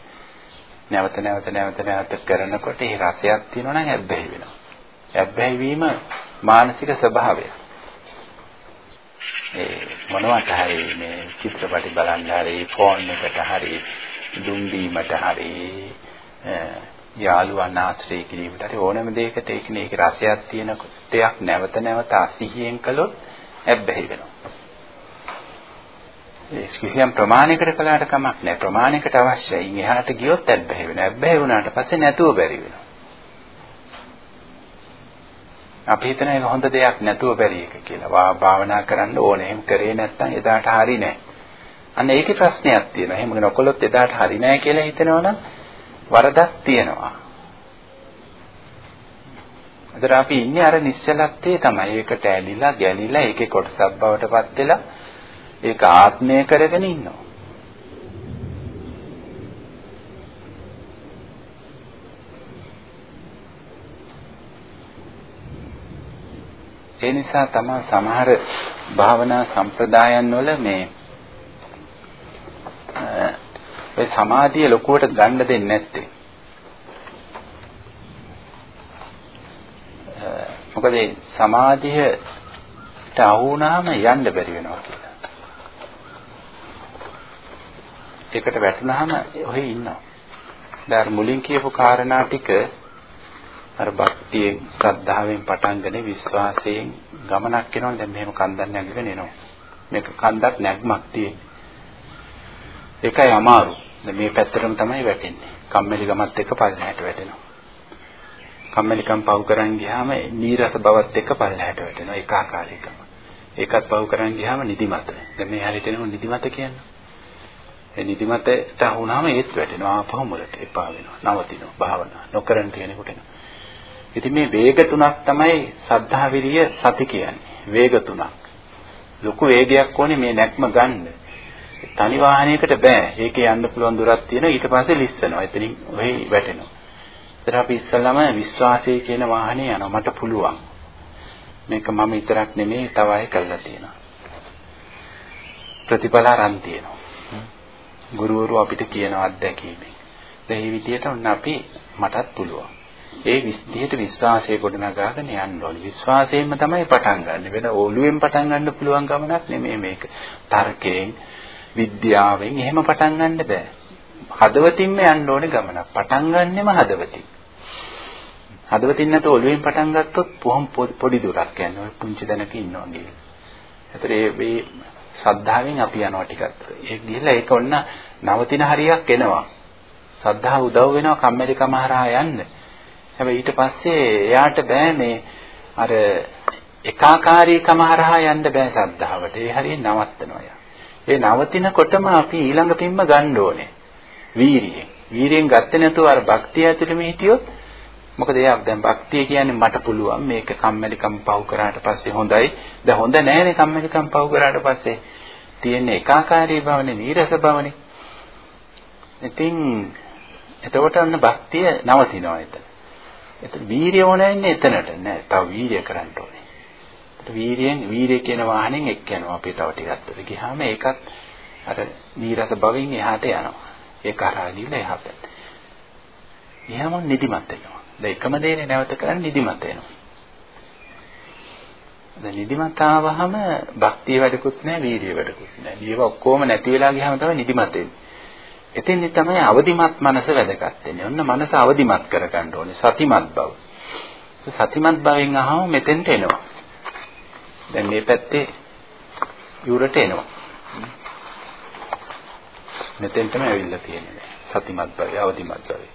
නැවත නැවත නැවත නැවත කරනකොට ඒ රසයක් තියෙනවා නම් ඇබ්බැහි වෙනවා. ඇබ්බැහි වීම මානසික ස්වභාවය. ඒ මොනවට හරි මේ චිත්‍රපටි බලන්න හරි ෆෝන් එකට හරි දුම් දීමට හරි යාළුවන් ආශ්‍රය කිරීමට හරි ඕනෑම දෙයකට ඒකනේ ඒක රසයක් තියෙන දෙයක් නැවත නැවත අසිහියෙන් කළොත් ඇබ්බැහි වෙනවා. කිසියම් ප්‍රමාණයකට කළාට කමක් නැහැ. ප්‍රමාණයකට අවශ්‍යයි. එහාට ගියොත් ඇබ්බැහි වෙනවා. ඇබ්බැහි වුණාට පස්සේ නැතුව බැරි වෙනවා. අපි හිතන එක හොඳ දෙයක් නැතුව බැරි එක කියලා. භාවනා කරන්න ඕනේ. එහෙම කරේ නැත්නම් එදාට හරි නැහැ. අන්න ඒකේ ප්‍රශ්නයක් තියෙනවා. එහෙම නොකළොත් එදාට හරි නැහැ කියලා හිතනවා නම් වරදක් තියෙනවා. අදට අපි ඉන්නේ අර නිශ්චලත්වයේ තමයි. ඒකට ඇලිලා, ගැලිලා, ඒකේ කොටසක් බවට පත් වෙලා ඒක ආත්මය කරගෙන ඉන්නවා. ඒ නිසා තමයි සමහර භාවනා සම්ප්‍රදායන් වල මේ ඒ සමාධිය ලොකුවට ගන්න දෙන්නේ නැත්තේ. මොකද සමාධියට අහු වුණාම යන්න බැරි වෙනවා කියලා. ඒකට වැටුනහම ඔහේ ඉන්නවා. දැන් මුලින් කියපු කාරණා ටික අර භක්තියෙන් ශ්‍රද්ධාවෙන් පටන්ගෙන විශ්වාසයෙන් ගමනක් යනවා දැන් මෙහෙම කන්දක් නැගගෙන එනවා. මේක කන්දක් නැග්මක් තියෙන්නේ. ඒකයි අමාරු. දැන් මේ පැත්තටම තමයි වැටෙන්නේ. කම්මැලි ගමත් එක්ක පල්ලහැට වැටෙනවා. කම්මැලිකම් පව් කරන් ගියාම නීරස බවත් එක්ක පල්ලහැට වැටෙනවා ඒකාකාරීකම. ඒකත් පව් කරන් ගියාම නිදිමත. දැන් මේ හැරිට එනකොට නිදිමත කියන්නේ ඒ නිදිමතට වුණාම ඒත් වැටෙනවා ආපහු මුලට එපා වෙනවා නවතිනවා භාවනා නොකරන කෙනෙකුට එනවා. ඉතින් මේ වේග තුනක් තමයි සද්ධා විරිය සති කියන්නේ. වේග තුනක්. ලොකු වේගයක් ඕනේ මේ නැක්ම ගන්න. තනි වාහනයකට බෑ. ඒකේ යන්න පුළුවන් දුරක් තියෙන ඊට පස්සේ ලිස්සනවා. එතනින් ඔහි වැටෙනවා. ඒතර අපි ඉස්සල්ලාම විශ්වාසය කියන වාහනේ යනවා. මට පුළුවන්. මේක මම විතරක් නෙමෙයි තව අය කළා තියෙනවා. ප්‍රතිඵල අරන් තියෙනවා. ගුරුවරු අපිට කියන අත්දැකීමෙන්. ඒ විදිහට ඔන්න අපි මටත් පුළුවන්. ඒ විදිහට විශ්වාසය ගොඩනගාගෙන යන්න ඕනේ. විශ්වාසයෙන්ම තමයි පටන් ගන්න. වෙන ඔළුවෙන් පටන් ගන්න පුළුවන් ගමනක් නෙමෙයි මේක. තර්කයෙන්, විද්‍යාවෙන් එහෙම පටන් ගන්න බෑ. හදවතින්ම යන්න ඕනේ ගමනක්. පටන් ගන්නෙම හදවතින්. හදවතින් නැත ඔළුවෙන් පටන් ගත්තොත් පොහොම පොඩි දුරක් යනවා. පුංචි දැනක ඉන්නවා කියලා. ඒතර මේ ශ්‍රද්ධාවෙන් අපි යනවා ටිකක්. ඒ ගිහිල්ලා ඒක ඔන්න නවතින හරියක් එනවා. ශ්‍රද්ධාව උදව් වෙනවා කම්මැලිකම හරහා යන්න. හැබැයි ඊට පස්සේ එයාට බෑ මේ අර ඒකාකාරීකම හරහා යන්න බෑ ශ්‍රද්ධාවට. ඒ හරියෙන් නවත්තනවා යා. ඒ නවතිනකොටම අපි ඊළඟ පින්ම ගන්න ඕනේ. වීරියෙන්. වීරියෙන් ගත්තේ නැතුව අර භක්තිය ඇතුළෙම හිටියොත් මොකද එයා දැන් භක්තිය කියන්නේ මට පුළුවන් මේක කම්මැලිකම් පව් කරාට පස්සේ හොඳයි. දැන් හොඳ නැහැනේ කම්මැලිකම් පව් කරාට පස්සේ තියෙන ඒකාකාරී බවනේ නීරස බවනේ. ඉතින් එතකොට අන්න භක්තිය නවතිනවා එතන. එතන වීරිය ඕනෙන්නේ එතනට නෑ. තව වීරිය කරන්න ඕනේ. ඒත් වීරියෙන් වීරිය කියන වාහනෙන් එක්ක යනවා අපි තව ටිකක් දුර ගියාම ඒකත් අර නීරස බවින් එහාට යනවා. ඒක හරහා ගිහලා එහාට. එහෙම නිදිමත් වෙනවා. දැන් එකම දේනේ නැවත කරන්නේ නිදිමත් වෙනවා. දැන් නිදිමත ආවහම භක්තිය වැඩකුත් නැහැ, වීරිය වැඩකුත් නැහැ. ඊව ඔක්කොම නැති වෙලා ගියාම තමයි නිදිමත එන්නේ. එතෙන්දි තමයි අවදිමත් මනස වැදගත් වෙන්නේ. ඔන්න මනස අවදිමත් කරගන්න ඕනේ. සතිමත් බව. සතිමත් භවෙන් අහම මෙතෙන්ට එනවා. දැන් මේ පැත්තේ යුරට එනවා. මෙතෙන්ටම ඇවිල්ලා තියෙන්නේ. සතිමත් භවය, අවදිමත් භවය.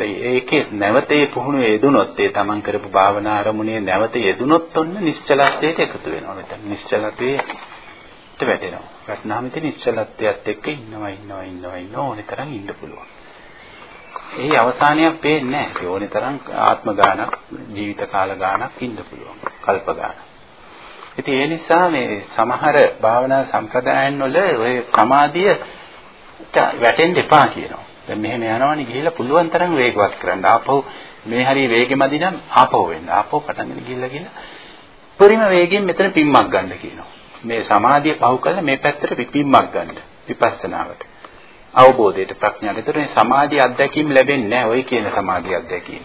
ඒකේ නැවතේ පුහුණු යෙදුනොත් ඒ තමන් කරපු භාවනා අරමුණේ නැවත යෙදුනොත් ඔන්න නිශ්චලත්වයට එකතු වෙනවා. මෙතන නිශ්චලත්වයට වැටෙනවා. වැටෙනාම ඉතින් නිශ්චලත්වයට එක්ක ඉන්නවා ඉන්නවා ඉන්නවා ඉන්නවා. ඕනේ තරම් ඉන්න පුළුවන්. ඒ අවසානයක් පේන්නේ නැහැ. ඕනේ තරම් ආත්ම ගානක් ජීවිත කාල ගානක් ඉන්න පුළුවන්. කල්ප ගානක්. ඉතින් ඒ නිසා මේ සමහර භාවනා සම්ප්‍රදායන් වල ඔය සමාධිය වැටෙන්න එපා කියනවා. දැන් මෙහෙම යනවනේ ගිහිල්ලා පුළුවන් තරම් වේගවත් කරන්න. ආපහු මේ හරිය වේගෙමදි නම් ආපහු වෙන්න. ආපහු පටන්ගෙන ගිහිල්ලා ගිහිල්ලා පරිම වේගෙන් මෙතන පිම්මක් ගන්න කියනවා. මේ සමාධිය පහු කළා මේ පැත්තට පිම්මක් ගන්න. විපස්සනාවට. අවබෝධයට ප්‍රඥාවට. ඒතර මේ සමාධිය අත්දැකීම් ලැබෙන්නේ නැහැ. ඔය කියන සමාධිය අත්දැකීම්.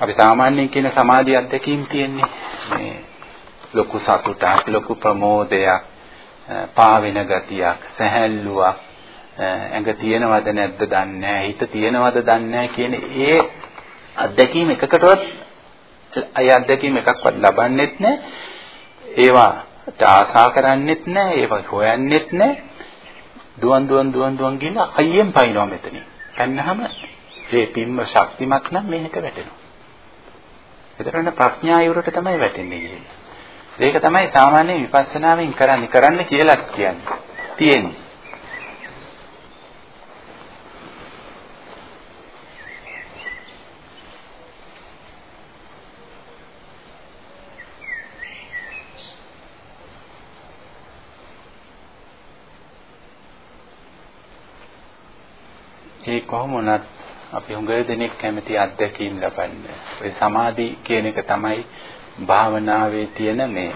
අපි සාමාන්‍යයෙන් කියන සමාධිය අත්දැකීම් තියෙන්නේ මේ ලොකු සතුටක්, ලොකු ප්‍රමෝදයක්, පාවෙන ගතියක්, සැහැල්ලුවක්, ඇඟ තියෙනවද නැද්ද දන්නේ නැහැ හිත තියෙනවද දන්නේ නැහැ කියන ඒ අත්දැකීම් එකකටවත් අය අත්දැකීම් එකක්වත් ලබන්නෙත් නැහැ. ඒවා ආසා කරන්නෙත් නැහැ ඒවා හොයන්නෙත් නැහැ. දුවන් දුවන් දුවන් දුවන් ගිහින් අයියෙන් පයින්නවා මෙතනින්. පැන්නහම ඒ පින්ම ශක්තිමත් නම් මෙහෙට වැටෙනවා. එතරම් ප්‍රඥා යුරට තමයි වැටෙන්නේ කියන්නේ. ඒක තමයි සාමාන්‍ය විපස්සනාවෙන් කරන්නේ. කරන්න කියලා කියන්නේ. තියෙන්නේ. ඒ කොහොම වුණත් අපි හුඟ දෙනෙක් කැමති අත්දැකීම් ලබන්න. ඔය සමාධි කියන එක තමයි භාවනාවේ තියෙන මේ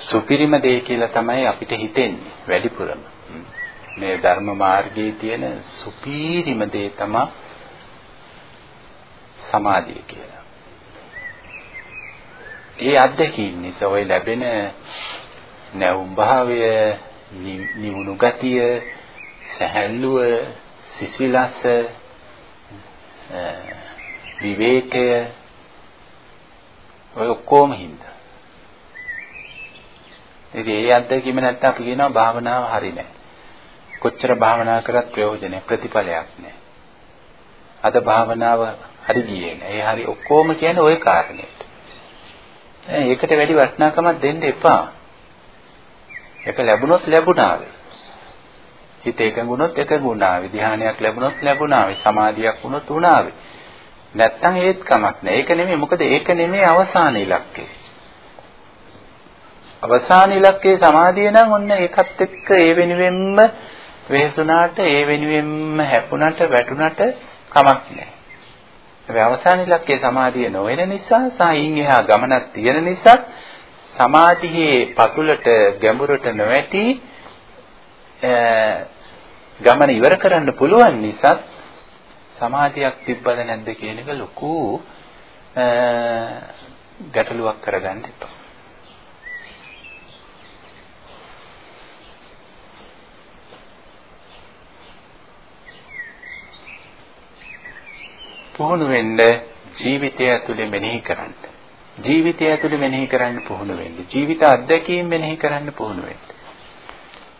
සුපිරිම දේ කියලා තමයි අපිට හිතෙන්නේ වැඩිපුරම. මේ ධර්ම මාර්ගයේ තියෙන සුපිරිම දේ තමයි සමාධිය කියලා. ඒ අත්දැකීම් නිසා ඔය ලැබෙන නැවුම් භාවය, නිවුණු ගතිය, සැහැල්ලුව සිසිලස විවේකය ඔය ඔක්කොම හින්දා. ඉතින් ඒ අත්දැකීම නැත්නම් අපි කියනවා භාවනාව හරි නැහැ. කොච්චර භාවනා කරත් ප්‍රයෝජනයක් ප්‍රතිඵලයක් නැහැ. අද භාවනාව හරි ගියේ නැහැ. ඒ හරි ඔක්කොම කියන්නේ ওই කාරණේට. ඒකට වැඩි වටිනාකමක් දෙන්න එපා. ඒක ලැබුණොත් ලැබුණා වේ. හිත එකඟුණොත් එකඟුණාවේ ධානයක් ලැබුණොත් ලැබුණාවේ. සමාධියක් වුණොත් වුණාවේ. නැත්තම් ඒත් කමක් නැහැ ඒක නෙමෙයි. මොකද ඒක නෙමෙයි අවසාන ඉලක්කය. අවසාන ඉලක්කයේ සමාධිය නම් ඔන්න ඒකත් එක්ක ඒ වෙනුවෙන්ම වෙහසුණාට ඒ වෙනුවෙන්ම හැපුණට වැටුණට කමක් නැහැ හැබැයි අවසාන ඉලක්කයේ සමාධිය නොවන නිසා සායින් එහා ගමනක් තියෙන නිසා සමාධියේ පතුලට ගැඹුරට නොවැටි ගමන ඉවර කරන්න පුළුවන් නිසා සමාධියක් තිබ්බද නැද්ද කියන එක ලොකු ගැටලුවක් කරගන්න එපා. පුහුණු වෙන්න ජීවිතය ඇතුලේ මෙනෙහි කරන්න. ජීවිතය ඇතුලේ මෙනෙහි කරන්න පුහුණු වෙන්න. ජීවිත අත්දැකීම් මෙනෙහි කරන්න පුහුණු වෙන්න.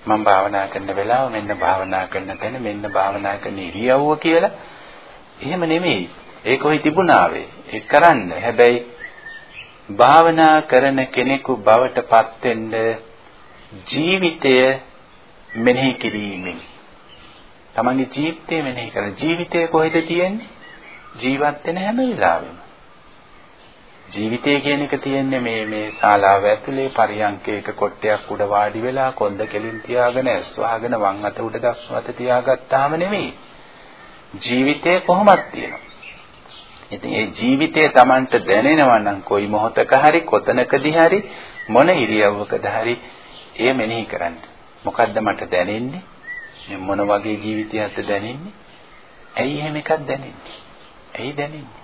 මම භාවනා කරන වෙලාව මෙන්න භාවනා කරන තැන මෙන්න භාවනා කරන ඉරියව්ව කියලා. එහෙම නෙමෙයි. ඒක ඔයි තිබුණාවේ. ඒක කරන්න. හැබැයි භාවනා කරන කෙනෙකු බවට පත් වෙන්න ජීවිතය මෙනෙහි කිරීමෙන්. තමන්ගේ ජීවිතය මෙනෙහි කරන ජීවිතය කොහෙද තියෙන්නේ? ජීවත් වෙන හැම වෙලාවෙම. ජීවිතය කියන එක තියෙන්නේ මේ මේ ශාලාව ඇතුලේ පරියන්කේක කොට්ටයක් උඩ වාඩි වෙලා කොන්ද කෙලින් තියාගෙන ඇස් වහගෙන වම් අත උඩ දකුණු අත තියාගත්තාම නෙමෙයි. ජීවිතේ කොහොමද තියෙනවා. ඉතින් ඒ ජීවිතය Tamanට දැනෙනවා නම් කොයි මොහොතක හරි කොතනකදී හරි මොන ඉරියව්වකද හරි ඒ මෙනෙහි කරන්න. මොකද්ද මට දැනෙන්නේ? මොන වගේ ජීවිතයක්ද දැනෙන්නේ? ඇයි එහෙම එකක් දැනෙන්නේ? ඇයි දැනෙන්නේ?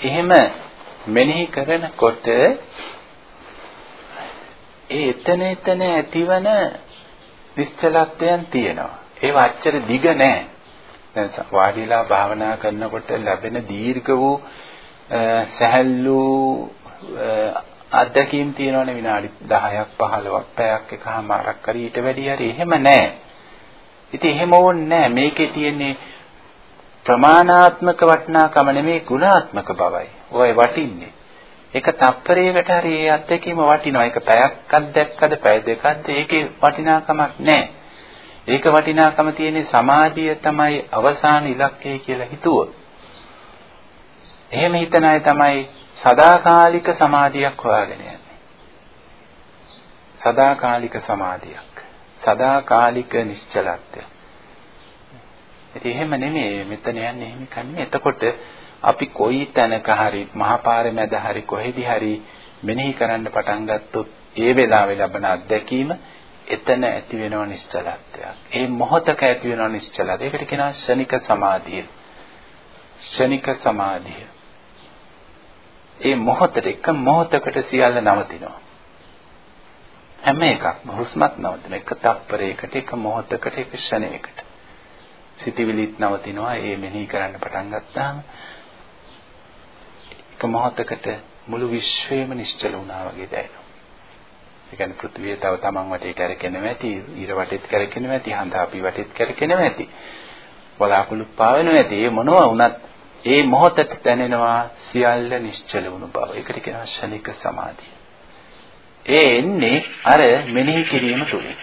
එහෙම මෙනෙහි කරනකොට ඒ එතන එතන ඇතිවන නිශ්චලත්වයන් තියෙනවා. ඒවා අච්චර දිග නෑ. දැන් වාඩිලා භාවනා කරනකොට ලැබෙන දීර්ඝ වූ සැහැල්ලු අත්දැකීම් තියෙනවනේ විනාඩි 10ක් 15ක් පැයක් එකමාරක් හරි ඊට වැඩි හරි එහෙම නෑ. ඉතින් එහෙම ඕනේ නෑ. මේකේ තියෙන්නේ ප්‍රමාණාත්මක වටිනාකම නෙමෙයි ගුණාත්මක බවයි. ඔය වටින්නේ. ඒක තප්පරයකට හරි ඒ අත්දැකීම වටිනවා. ඒක පැයක්ක් දැක්කද පැය දෙකක්ද ඒකේ වටිනාකමක් නැහැ. ඒක වටිනාකම තියෙන්නේ සමාධිය තමයි අවසාන ඉලක්කය කියලා හිතුවොත්. එහෙම හිතන අය තමයි සදාකාලික සමාධියක් හොයාගෙන යන්නේ. සදාකාලික සමාධියක්. සදාකාලික නිශ්චලත්වයක්. ඉතින් එහෙම නෙමෙයි මෙතන යන්නේ එහෙම කන්නේ. එතකොට අපි කොයි තැනක හරි මහපාරේ මැද හරි කොහෙදි හරි මෙනෙහි කරන්න පටන් ගත්තොත් ඒ වෙලාවේ ලබන අත්දැකීම එතන ඇති වෙනව නිශ්චලත්වයක්. ඒ මොහොතක ඇති වෙනව නිශ්චලත්වය. ඒකට කියනවා ශනික සමාධිය. ශනික සමාධිය. ඒ මොහොතට එක මොහොතකට සියල්ල නවතිනවා. හැම එකක්ම හුස්මත් නවතින එක තප්පරයකට එක මොහොතකට එක ක්ෂණයකට. සිතවිලිත් නවතිනවා ඒ මෙනෙහි කරන්න පටන් ගත්තාම එක මොහොතකට මුළු විශ්වයම නිශ්චල වුණා වගේ දැනෙනවා. ඒ කියන්නේ පෘථිවිය තව තමන් වටේ කැරකෙනවා ඇති, ඊර වටේත් කැරකෙනවා ඇති, හඳ අපි වටේත් කැරකෙනවා ඇති. වලාකුළු පාවෙනවා ඇති. ඒ මොනවා වුණත් ඒ මොහොතට දැනෙනවා සියල්ල නිශ්චල වුණු බව. ඒකට කියනවා ශනික සමාධිය. ඒ එන්නේ අර මෙනෙහි කිරීම තුලින්.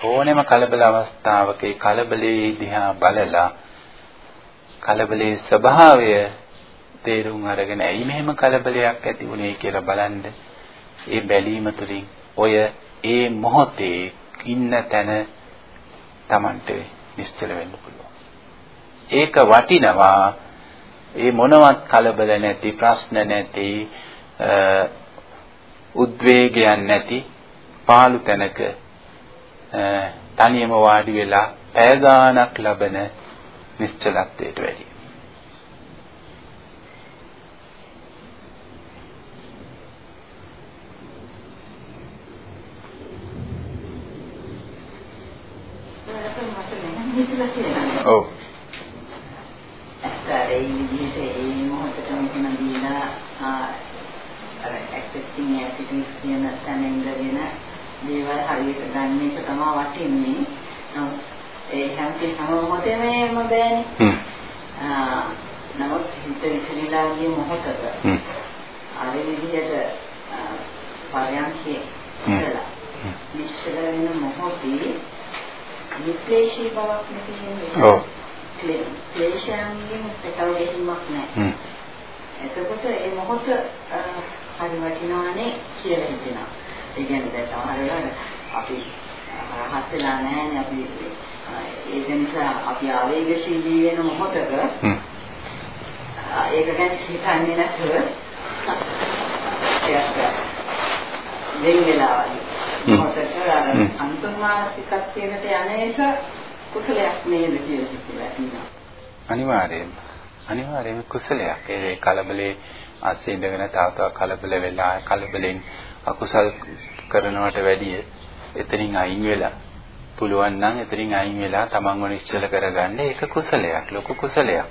ඕනෑම කලබල අවස්ථාවක ඒ කලබලයේ දිහා බලලා කලබලයේ ස්වභාවය තේරුම් අරගෙන ඇයි මෙහෙම කලබලයක් ඇති වුනේ කියලා බලන්න ඒ බැලීම තුළින් ඔය ඒ මොහොතේ ඉන්න තැන Tamante නිශ්චල වෙන්න පුළුවන්. ඒක වටිනවා ඒ මොනවත් කලබල නැති ප්‍රශ්න නැති උද්වේගයන් නැති පාළු තැනක තනියම වාඩි වෙලා පැය ගාණක් ලබන නිශ්චලත්වයට වැඩි. ඔව්. ඒ විදිහට ඒ මොහොතටම මෙහෙම දීලා අර ඇක්සෙප්ටිං ඇටිටියුඩ් කියන තැන ඉඳගෙන දේවල් හරියට ගන්න එක තමයි වටින්නේ. ඒ හැම මොහොතේම බෑනේ. හ්ම්. ආ නමුත් හිත විසිරීලා ගිය මොහොතක. අර විදිහට පරයන්කේ ඉඳලා නිශ්චල වෙන මොහොතේ විශ්ලේෂී බවක් නෙවෙයි. ඔව්. ක්ලේශයන්ගෙන් පිටව ගැනීමක් නැහැ. එතකොට ඒ මොහොත හරි වටිනවානේ කියලා හිතෙනවා. ඒ කියන්නේ දැන් සමහර වෙලාවට අපි රහත් වෙලා නැහැනේ අපි ඒක නිසා අපි ආවේගශීලී වෙන මොහොතක ඒක ගැන හිතන්නේ නැතුව දෙන් වෙලා මොහොතක අර අන්තර් මානසිකත්වයකට යන එක කුසලයක් නේද කියලා හිතලා අනිවාර්යයෙන්ම. අනිවාර්යයෙන්ම කුසලයක්. ඒ කලබලේ අස්සේ ඉඳගෙන තව තව කලබල වෙලා කලබලෙන් අකුසල් කරනවට වැඩිය එතනින් අයින් වෙලා පුළුවන් නම් එතනින් අයින් වෙලා තමන්ව නිශ්චල කරගන්න ඒක කුසලයක් ලොකු කුසලයක්.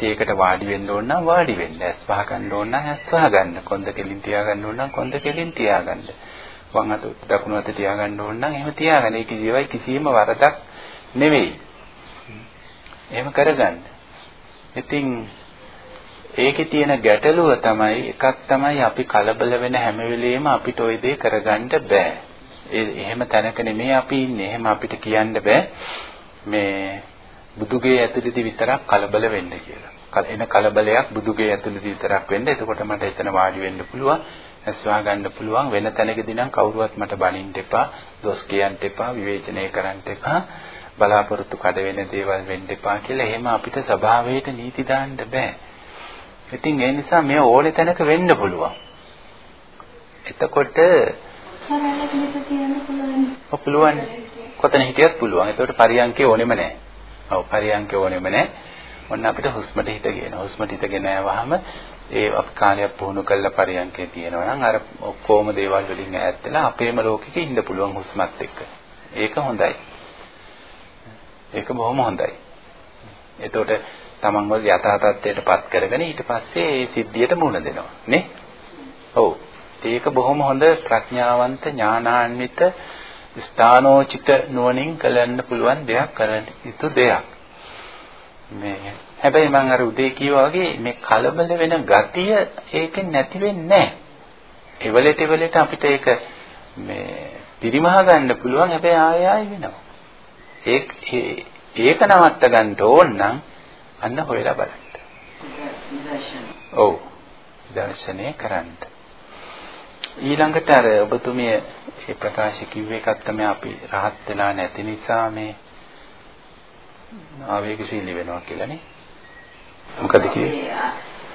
ඒකට වාඩි වෙන්න ඕන නම් වාඩි වෙන්න. ඇස් වහ ගන්න ඕන නම් ඇස් වහ ගන්න. කොන්ද කෙලින් තියා ගන්න ඕන නම් කොන්ද කෙලින් තියා ගන්න. වම් අත දකුණු අත තියා ගන්න ඕන නම් එහෙම තියාගන්න. ඒක ජීවයි කිසිම වරදක් නෙවෙයි. එහෙම කරගන්න. ඉතින් ඒකේ තියෙන ගැටලුව තමයි එකක් තමයි අපි කලබල වෙන හැම වෙලෙම අපිට ওই දේ කරගන්න බෑ. ඒ එහෙම තැනක නෙමෙයි අපි ඉන්නේ. එහෙම අපිට කියන්න බෑ මේ බුදුගේ ඇතුළතදී විතරක් කලබල වෙන්න කියලා. එන කලබලයක් බුදුගේ ඇතුළතදී විතරක් වෙන්න. එතකොට මට එතන වාඩි වෙන්න පුළුවන්. ඇස්වා ගන්න පුළුවන් වෙන තැනකදී නම් කවුරුවත් මට බනින්න එපා, දොස් කියන්න එපා, විවේචනය කරන්න එපා, බලාපොරොත්තු කඩ වෙන දේවල් වෙන්න එපා කියලා එහෙම අපිට ස්වභාවයට නීති දාන්න බෑ. ඉතින් ඒ නිසා මේ ඕනේ තැනක වෙන්න පුළුවන්. එතකොට පුළුවන්. කොතන හිටියත් පුළුවන්. එතකොට පරියන්කේ ඕනෙම නැහැ. ඔව් පරියන්කේ ඕනෙම නැහැ. ඔන්න අපිට හුස්මට හිත ගේන. හුස්මට හිත ගෙන ආවහම ඒ අපි කාලයක් පුහුණු කළ පරියන්කේ තියෙනවා නම් අර ඔක්කොම දේවල් වලින් ඈත් වෙලා අපේම ලෝකෙක ඉන්න පුළුවන් හුස්මත් එක්ක. ඒක හොඳයි. ඒක බොහොම හොඳයි. එතකොට තමන්ව යථා තත්ත්වයටපත් කරගෙන ඊට පස්සේ ඒ සිද්ධියට මුහුණ දෙනවා නේ? ඔව්. ඒක බොහොම හොඳ ප්‍රඥාවන්ත ඥානාන්විත ස්ථානෝචිත නුවණින් කලන්න පුළුවන් දෙයක් කරන්න යුතු දෙයක්. මේ හැබැයි මම අර උදේ කිව්වා වගේ මේ කලබල වෙන ගතිය ඒකෙන් නැති වෙන්නේ නැහැ. එවලට එවලට අපිට ඒක මේ පිරිමහ ගන්න පුළුවන් හැබැයි ආය ආය වෙනවා. ඒක ඒක නවත්ත ගන්න ඕන නම් අන්න හොයලා බලන්න. ඔව්. දර්ශනය කරන්න. ඊළඟට අර ඔබතුමිය මේ ප්‍රකාශ කිව්ව එකක් තමයි අපි rahat වෙලා නැති නිසා මේ ආවේගශීලී වෙනවා කියලානේ. මොකද කියේ?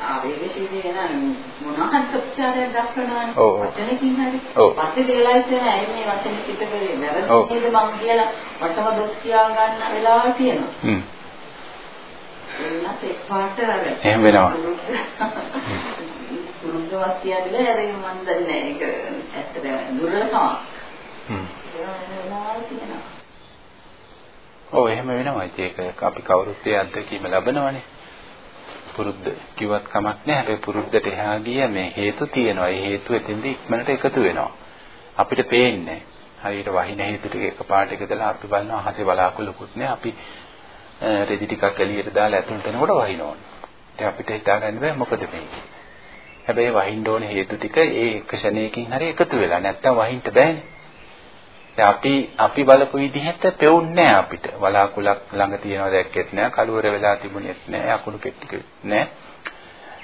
ආවේගශීලී වෙන මොනවා හරි ප්‍රතිචාරයක් දක්වනවානේ. වචනකින් හරි. පස්සේ realize වෙන ඇයි මේ වචන පිට කරේ වැරදි නේද මම කියලා මටම දොස් කියා ගන්න වෙලාවල් තියෙනවා. හ්ම්. එන්නත් එක්පාරට අර එහෙම වෙනවා. පුරුද්දවත් කියන්නේ අර මම දන්නේ ඒක ඇත්තට දුර්වලකම. හ්ම්. ඔව් එහෙම වෙනවා. ඒක අපි කවුරුත් ඒ අත්දැකීම ලබනවනේ. පුරුද්ද කිව්වත් කමක් නැහැ. හැබැයි පුරුද්දට එහා ගිය මේ හේතු තියෙනවා. ඒ හේතු එතෙන්දී ඉක්මනට එකතු වෙනවා. අපිට පේන්නේ හරියට වහින හේතු ටික එකපාරට එකදලා අපි බලනවා අහසේ බලාකුළුකුත් නෑ. අපි රෙදි ටිකක් එළියට දාලා ඇතුළට එනකොට වහිනවනේ. ඉතින් අපිට හිතාගන්න බෑ මොකද මේ. හැබැයි වහින්න ඕනේ හේතු ටික ඒ එක ක්ෂණයකින් හරි එකතු වෙලා නැත්තම් වහින්න බෑනේ. දැන් අපි අපි බලපු විදිහට පෙවුන්නේ අපිට. වලාකුලක් ළඟ තියනවා දැක්කෙත් නෑ, කළුවර වෙලා තිබුණෙත් නෑ, අකුණු කෙට්ටිකුත් නෑ.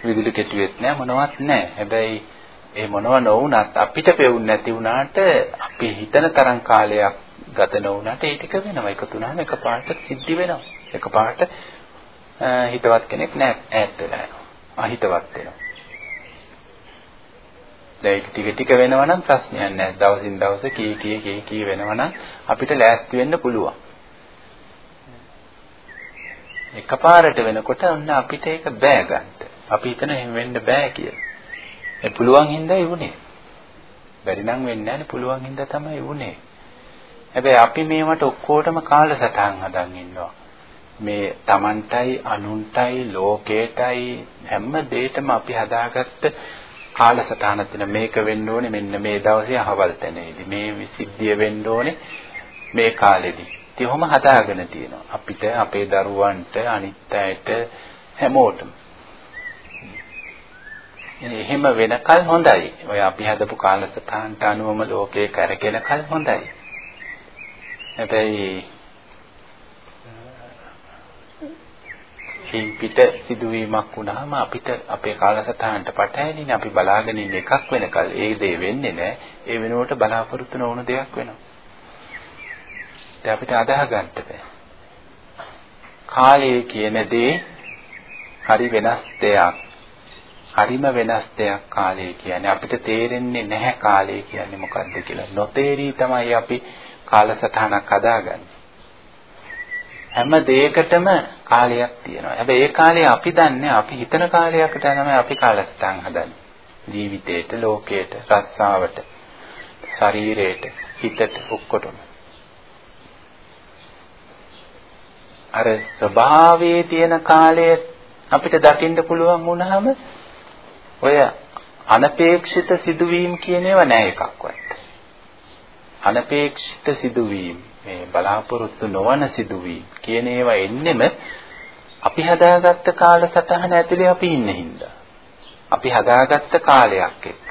විදුලි කෙටුවෙත් නෑ මොනවත් නෑ. හැබැයි ඒ මොනව නොවුනත් අපිට පෙවුන්නේ නැති වුණාට අපි හිතන තරම් කාලයක් ගත නොවුනට ඒ ටික වෙනවා. එකතු වුණාම එකපාරට සිද්ධි වෙනවා. එකපාරට හිතවත් කෙනෙක් නෑ ඈත් වෙලා යනවා. අහිතවත් වෙනවා. දැන් ඒක ටික ටික වෙනවා නම් ප්‍රශ්නයක් නැහැ. දවසින් දවස කී කී කී කී වෙනවා නම් අපිට ලෑස්ති වෙන්න පුළුවන්. එකපාරට වෙනකොට ඔන්න අපිට ඒක බෑ ගන්න. අපි හිතන එහෙම වෙන්න බෑ කියලා. ඒ පුළුවන් හින්දායි වුනේ. බැරි නම් වෙන්නේ නැහැ පුළුවන් හින්දා තමයි වුනේ. හැබැයි අපි මේවට ඔක්කොටම කාලසටහන් හදන් ඉන්නවා. මේ Tamanටයි අනුන්ටයි ලෝකේටයි හැම දෙයකම අපි හදාගත්ත කාලසටහනක් තියෙන මේක වෙන්න ඕනේ මෙන්න මේ දවසේ අහවල් තැනේදී මේ විසිද්ධිය වෙන්න ඕනේ මේ කාලෙදී. ඉතින් ඔහොම හදාගෙන තියෙනවා. අපිට අපේ දරුවන්ට අනිත් අයට හැමෝටම. එහෙම වෙනකල් හොඳයි. ඔය අපි හදපු කාලසටහනට අනුවම ලෝකේ කරගෙනකල් හොඳයි. හැබැයි එයින් පිට සිදුවීමක් වුණාම අපිට අපේ කාලසටහනට පටහැනිනේ අපි බලාගෙන ඉන්න එකක් වෙනකල් ඒ දේ වෙන්නේ නැහැ. ඒ වෙනුවට බලාපොරොත්තු නොවුණු දෙයක් වෙනවා. දැන් අපිට අදාහ ගන්න බෑ. කාලය කියන දේ හරි වෙනස් දෙයක්. හරිම වෙනස් දෙයක් කාලය කියන්නේ අපිට තේරෙන්නේ නැහැ කාලය කියන්නේ මොකද්ද කියලා. නොතේරී තමයි අපි කාලසටහනක් හදාගන්නේ. හැම දෙයකටම කාලයක් තියෙනවා. හැබැයි ඒ කාලය අපි දන්නේ අපි හිතන කාලයකට තමයි අපි කාලසටහන් හදන්නේ. ජීවිතේට, ලෝකයට, රස්සාවට, ශරීරයට, හිතට ඔක්කොටම. අර ස්වභාවයේ තියෙන කාලය අපිට දකින්න පුළුවන් වුණාම ඔය අනපේක්ෂිත සිදුවීම් කියන ඒවා නෑ එකක්වත්. අනපේක්ෂිත සිදුවීම් මේ බලාපොරොත්තු නොවන සිදුවීම් කියන ඒවා එන්නෙම අපි හදාගත්ත කාලසටහන ඇතුලේ අපි ඉන්න හින්දා. අපි හදාගත්ත කාලයක් එක්ක.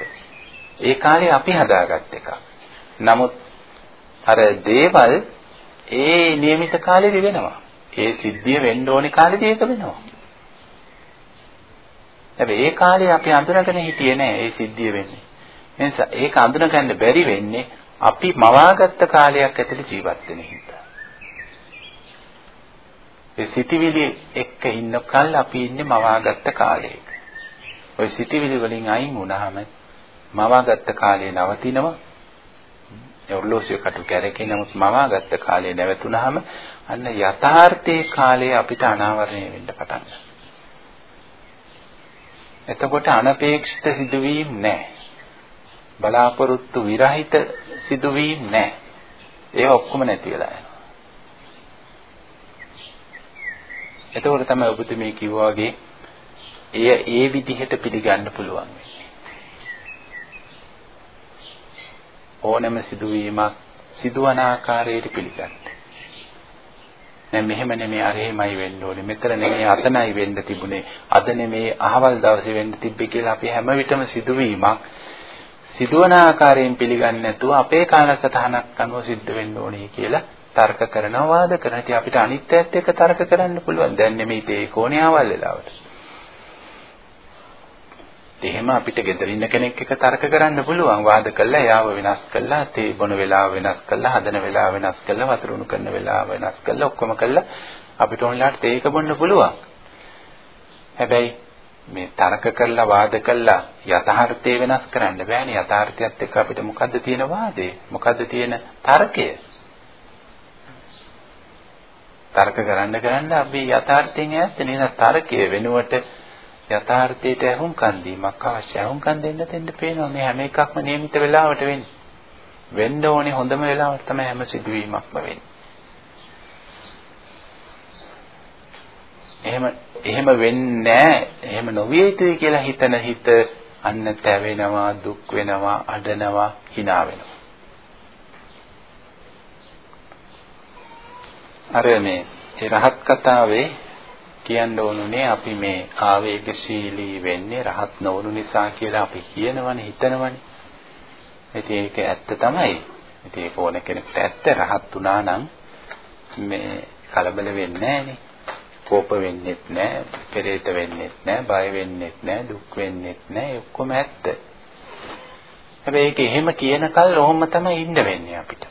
ඒ කාලේ අපි හදාගත්ත එකක්. නමුත් අර දේවල් ඒ નિયમિત කාලෙදි වෙනවා. ඒ සිද්ධිය වෙන්න ඕනේ කාලෙදි ඒක වෙනවා. හැබැයි ඒ කාලේ අපි අඳුනගෙන හිටියේ නෑ ඒ සිද්ධිය වෙන්නේ. ඒ නිසා ඒක අඳුනගන්න බැරි වෙන්නේ අපි මවාගත්ත කාලයක් ඇතුළේ ජීවත් වෙන හින්දා. ඒ සිටිවිලි එක්ක ඉන්නකල් අපි ඉන්නේ මවාගත්ත කාලයක. ওই සිටිවිලි වලින් අයින් වුණාම මවාගත්ත කාලේ නවතිනවා. ඔර්ලෝසිය කටු කැරකේ නමුත් මවාගත්ත කාලේ නැවතුනහම අන්න යථාර්ථයේ කාලේ අපිට අනාවරණය වෙන්න පටන් ගන්නවා. එතකොට අනපේක්ෂිත සිදුවීම් නැහැ. බලාපොරොත්තු විරහිත සිදුවීම් නැහැ. ඒවා ඔක්කොම නැති වෙලා යනවා. එතකොට තමයි ඔබතුමී කිව්වා වගේ එය ඒ විදිහට පිළිගන්න පුළුවන් වෙන්නේ. ඕනෑම සිදුවීමක් සිදුවන ආකාරයට පිළිගන්න. දැන් මෙහෙම නෙමෙයි අර එහෙමයි වෙන්න ඕනේ. මෙතන නෙමෙයි අතනයි වෙන්න තිබුණේ. අද නෙමෙයි අහවල් දවසේ වෙන්න තිබ්බේ කියලා අපි හැම විටම සිදුවීමක් සිදුවන ආකාරයෙන් පිළිගන්නේ නැතුව අපේ කාලසටහනක් අනුව සිද්ධ වෙන්න ඕනේ කියලා තර්ක කරනවා වාද කරනවා. ඉතින් අපිට අනිත්‍යයත් එක්ක තර්ක කරන්න පුළුවන්. දැන් නෙමෙයි තේ කෝණේ ආවල් වෙලාවට. එහෙම අපිට gedara ඉන්න කෙනෙක් එක්ක තර්ක කරන්න පුළුවන්. වාද කළා, යාව වෙනස් කළා, තේ බොන වෙලාව වෙනස් කළා, හදන වෙලාව වෙනස් කළා, වතුර උණු කරන වෙලාව වෙනස් කළා, ඔක්කොම කළා. අපිට ඕනලාට තේක බොන්න පුළුවන්. හැබැයි මේ තර්ක කරලා වාද කළා යථාර්ථය වෙනස් කරන්න බෑනේ. යථාර්ථයත් එක්ක අපිට මොකද්ද තියෙන වාදේ? මොකද්ද තියෙන තර්කය? තර්ක කරන්න කරන්න අපි යථාර්ථයෙන් ඈත් වෙන තර්කයේ වෙනුවට යථාර්ථයට අහුම්කන් දීමක් අවශ්‍යයි. අහුම්කන් දෙන්න දෙන්න පේනවා මේ හැම එකක්ම નિયમિત වෙලාවට වෙන්නේ. වෙන්න ඕනේ හොඳම වෙලාවට තමයි හැම සිදුවීමක්ම වෙන්නේ. එහෙම එහෙම වෙන්නේ එහෙම නොවිය යුතුයි කියලා හිතන හිත අන්න තැවෙනවා, දුක් වෙනවා, අඩනවා, hina වෙනවා. අර මේ රහත් කතාවේ කියන්න ඕනුනේ අපි මේ ආවේගශීලී වෙන්නේ රහත් නොවුණු නිසා කියලා අපි කියනවනේ හිතනවනේ. ඉතින් ඒක ඇත්ත තමයි. ඉතින් ඒක ඕන කෙනෙකුට ඇත්ත රහත් වුණා නම් මේ කලබල වෙන්නේ නැහනේ. කෝප වෙන්නෙත් නැහැ, පෙරේත වෙන්නෙත් නැහැ, බය වෙන්නෙත් නැහැ, දුක් වෙන්නෙත් නැහැ. ඔක්කොම ඇත්ත. හැබැයි ඒක එහෙම කියනකල් ඔහොම තමයි ඉන්න වෙන්නේ අපිට.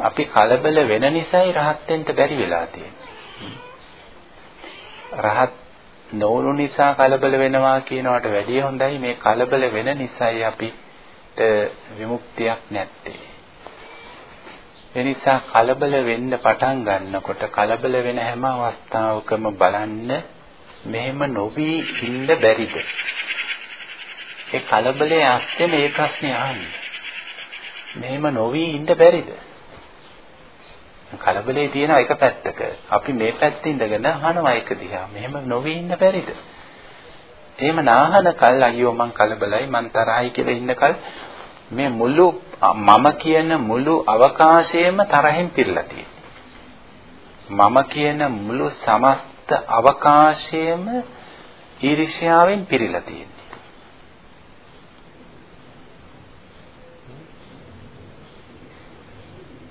අපි කලබල වෙන නිසායි රහත් වෙන්න බැරි වෙලා තියෙන්නේ. රහත් නොවුණු නිසා කලබල වෙනවා කියනවට වැඩිය හොඳයි මේ කලබල වෙන නිසායි අපිට විමුක්තියක් නැත්තේ. ඒ නිසා කලබල වෙන්න පටන් ගන්නකොට කලබල වෙන හැම අවස්ථාවකම බලන්න මෙහෙම නොවි ඉන්න බැරිද? ඒ කලබලයේ අස්තේ මේ ප්‍රශ්නේ අහන්නේ. මෙහෙම නොවි ඉන්න බැරිද? කලබලේ තියෙන එක පැත්තක. අපි මේ පැත්තේ ඉඳගෙන අහනවා එක දිහා. මෙහෙම නොවි ඉන්න බැරිද? එහෙම නාහන කල් අයියෝ මං කලබලයි මං තරහයි කියලා ඉන්න කල් මේ මුළු මම කියන මුළු අවකාශයේම තරහෙන් පිරලා මම කියන මුළු සමස්ත අවකාශයේම ඊර්ෂ්‍යාවෙන් පිරීලා තියෙනවා.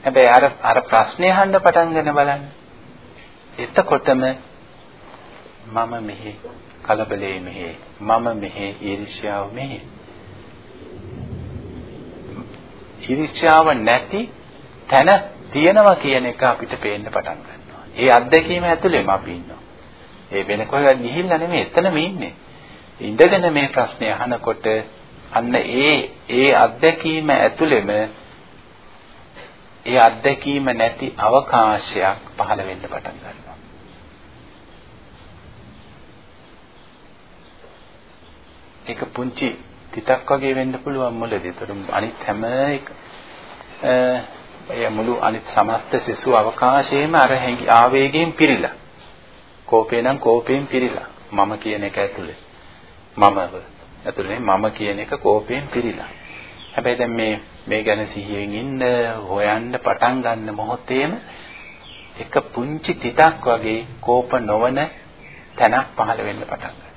හැබැයි අර අර ප්‍රශ්නේ අහන්න පටන් ගන්න බලන්න. එතකොටම මම මෙහි කලබලේ මෙහි මම මෙහි ඊර්ෂ්‍යාව මෙහි ඊර්ෂ්‍යාව නැති තැන තියෙනවා කියන එක අපිට පේන්න පටන් ගන්නවා. ඒ අත්දැකීම ඇතුළේම අපි ඉන්නවා. ඒ වෙන කොහෙවත් ගිහිල්ලා නෙමෙයි එතනම ඉන්නේ. ඉඳගෙන මේ ප්‍රශ්නේ අහනකොට අන්න ඒ ඒ අත්දැකීම ඇතුළේම ඒ අත්දැකීම නැති අවකාශයක් පහළ වෙන්න පටන් ගන්නවා. ඒක පුංචි තිතක් වගේ වෙන්න පුළුවන් මුලදී. ඒතර අනිත් හැම එක එය මුළු අනිත් සමස්ත සිසු අවකාශයේම අර හැඟි ආවේගයෙන් පිරීලා. කෝපේ නම් කෝපයෙන් පිරීලා. මම කියන එක ඇතුලේ. මමව. ඇතුලේ මම කියන එක කෝපයෙන් පිරීලා. හැබැයි දැන් මේ මේ ගැන සිහියෙන් ඉන්න හොයන්න පටන් ගන්න මොහොතේම එක පුංචි තිතක් වගේ කෝප නොවන තැනක් පහළ වෙන්න පටන් ගන්නවා.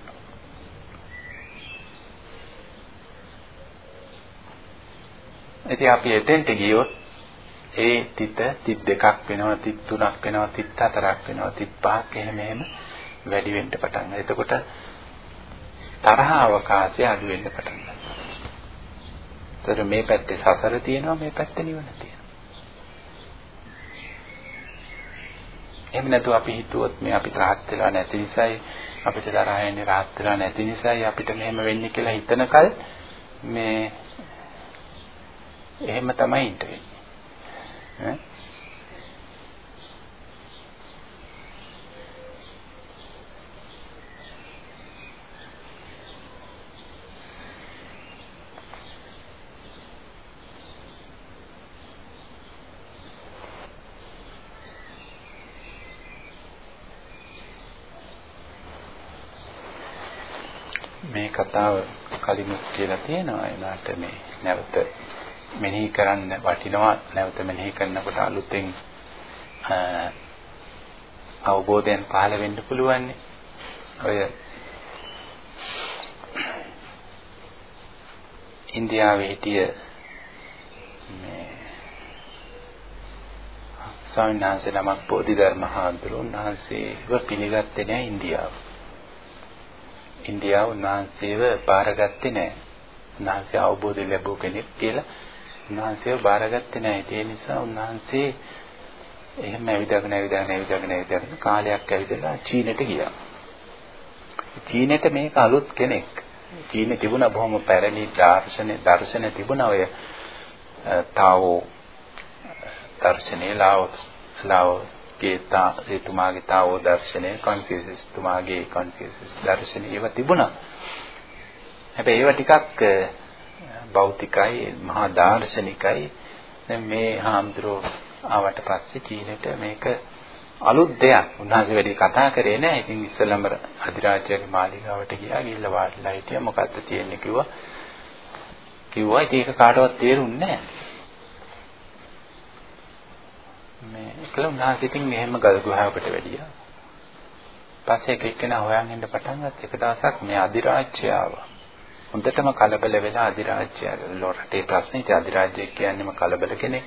ඉතින් අපි එතෙන්ට ගියොත් ඒ තිත තිත් දෙකක් වෙනවා තිත් තුනක් වෙනවා තිත් හතරක් වෙනවා තිත් පහක් එහෙම එහෙම වැඩි වෙන්න පටන් ගන්නවා. එතකොට තරහ අවකාශය අඩු වෙන්න පටන් ගන්නවා. ඒතර මේ පැත්තේ සසර තියෙනවා මේ පැත්තේ නිවන තියෙනවා. එහෙම නැතුව අපි හිතුවොත් මේ අපිට rahat වෙලා නැති නිසායි අපිට තරහ එන්නේ rahat වෙලා නැති නිසායි අපිට මෙහෙම වෙන්නේ කියලා හිතනකල් මේ එහෙම තමයි ඉන්න වෙන්නේ. මේ කතාව කලිමුත් කියලා තියෙනවා එනාට මේ නැවත මෙනෙහි කරන්න වටිනවා නැවත මෙනෙහි කරනකොට අලුතෙන් අවබෝධයෙන් පහළ වෙන්න පුළුවන් ඔය ඉන්දියාවේ හිටිය මේ ස්වාමීන් වහන්සේ නමක් බෝධිධර්ම හාමුදුරුවෝ උන්වහන්සේව පිළිගත්තේ නැහැ ඉන්දියාව. ඉන්දියාව උන්වහන්සේව බාරගත්තේ නැහැ. උන්වහන්සේ අවබෝධය ලැබුව කෙනෙක් කියලා උන්වහන්සේව බාරගත්තේ නැහැ. ඒ නිසා උන්වහන්සේ එහෙම ඇවිදගෙන ඇවිදගෙන ඇවිදගෙන ඇවිදගෙන කාලයක් ඇවිදලා චීනෙට ගියා. චීනෙට මේක අලුත් කෙනෙක්. චීනේ තිබුණා බොහොම පැරණි දර්ශන දර්ශන තිබුණා ඔය තාවෝ දර්ශනේ ලාවෝස් ලාවෝස් කේතා එතුමාගේ තාවෝ දර්ශනය කන්ෆියුසිස් තුමාගේ කන්ෆියුසිස් දර්ශනය ඒවා තිබුණා. හැබැයි ඒවා ටිකක් භෞතිකයි මහා දාර්ශනිකයි. දැන් මේ හාමුදුරුවෝ ආවට පස්සේ චීනෙට මේක අලුත් දෙයක්. උන්වහන්සේ වැඩි කතා කරේ නැහැ. ඉතින් ඉස්සෙල්ලම අධිරාජ්‍යගේ මාලිගාවට ගියා. ගිහිල්ලා වාඩිලා හිටියා. මොකද්ද තියෙන්නේ කිව්වා. කිව්වා ඉතින් ඒක කාටවත් තේරුන්නේ නැහැ. මේ ඒකල උන්වහන්සේ ඉතින් මෙහෙම ගල් ගුහාවකට වැඩියා. පස්සේ එක එක්කෙනා හොයන් ඉන්න පටන් ගත්ත එක දවසක් මේ අධිරාජ්‍ය ආවා. හොඳටම කලබල වෙලා අධිරාජ්‍ය රටේ ප්‍රශ්නේ ඉතින් අධිරාජ්‍ය කියන්නේම කලබල කෙනෙක්.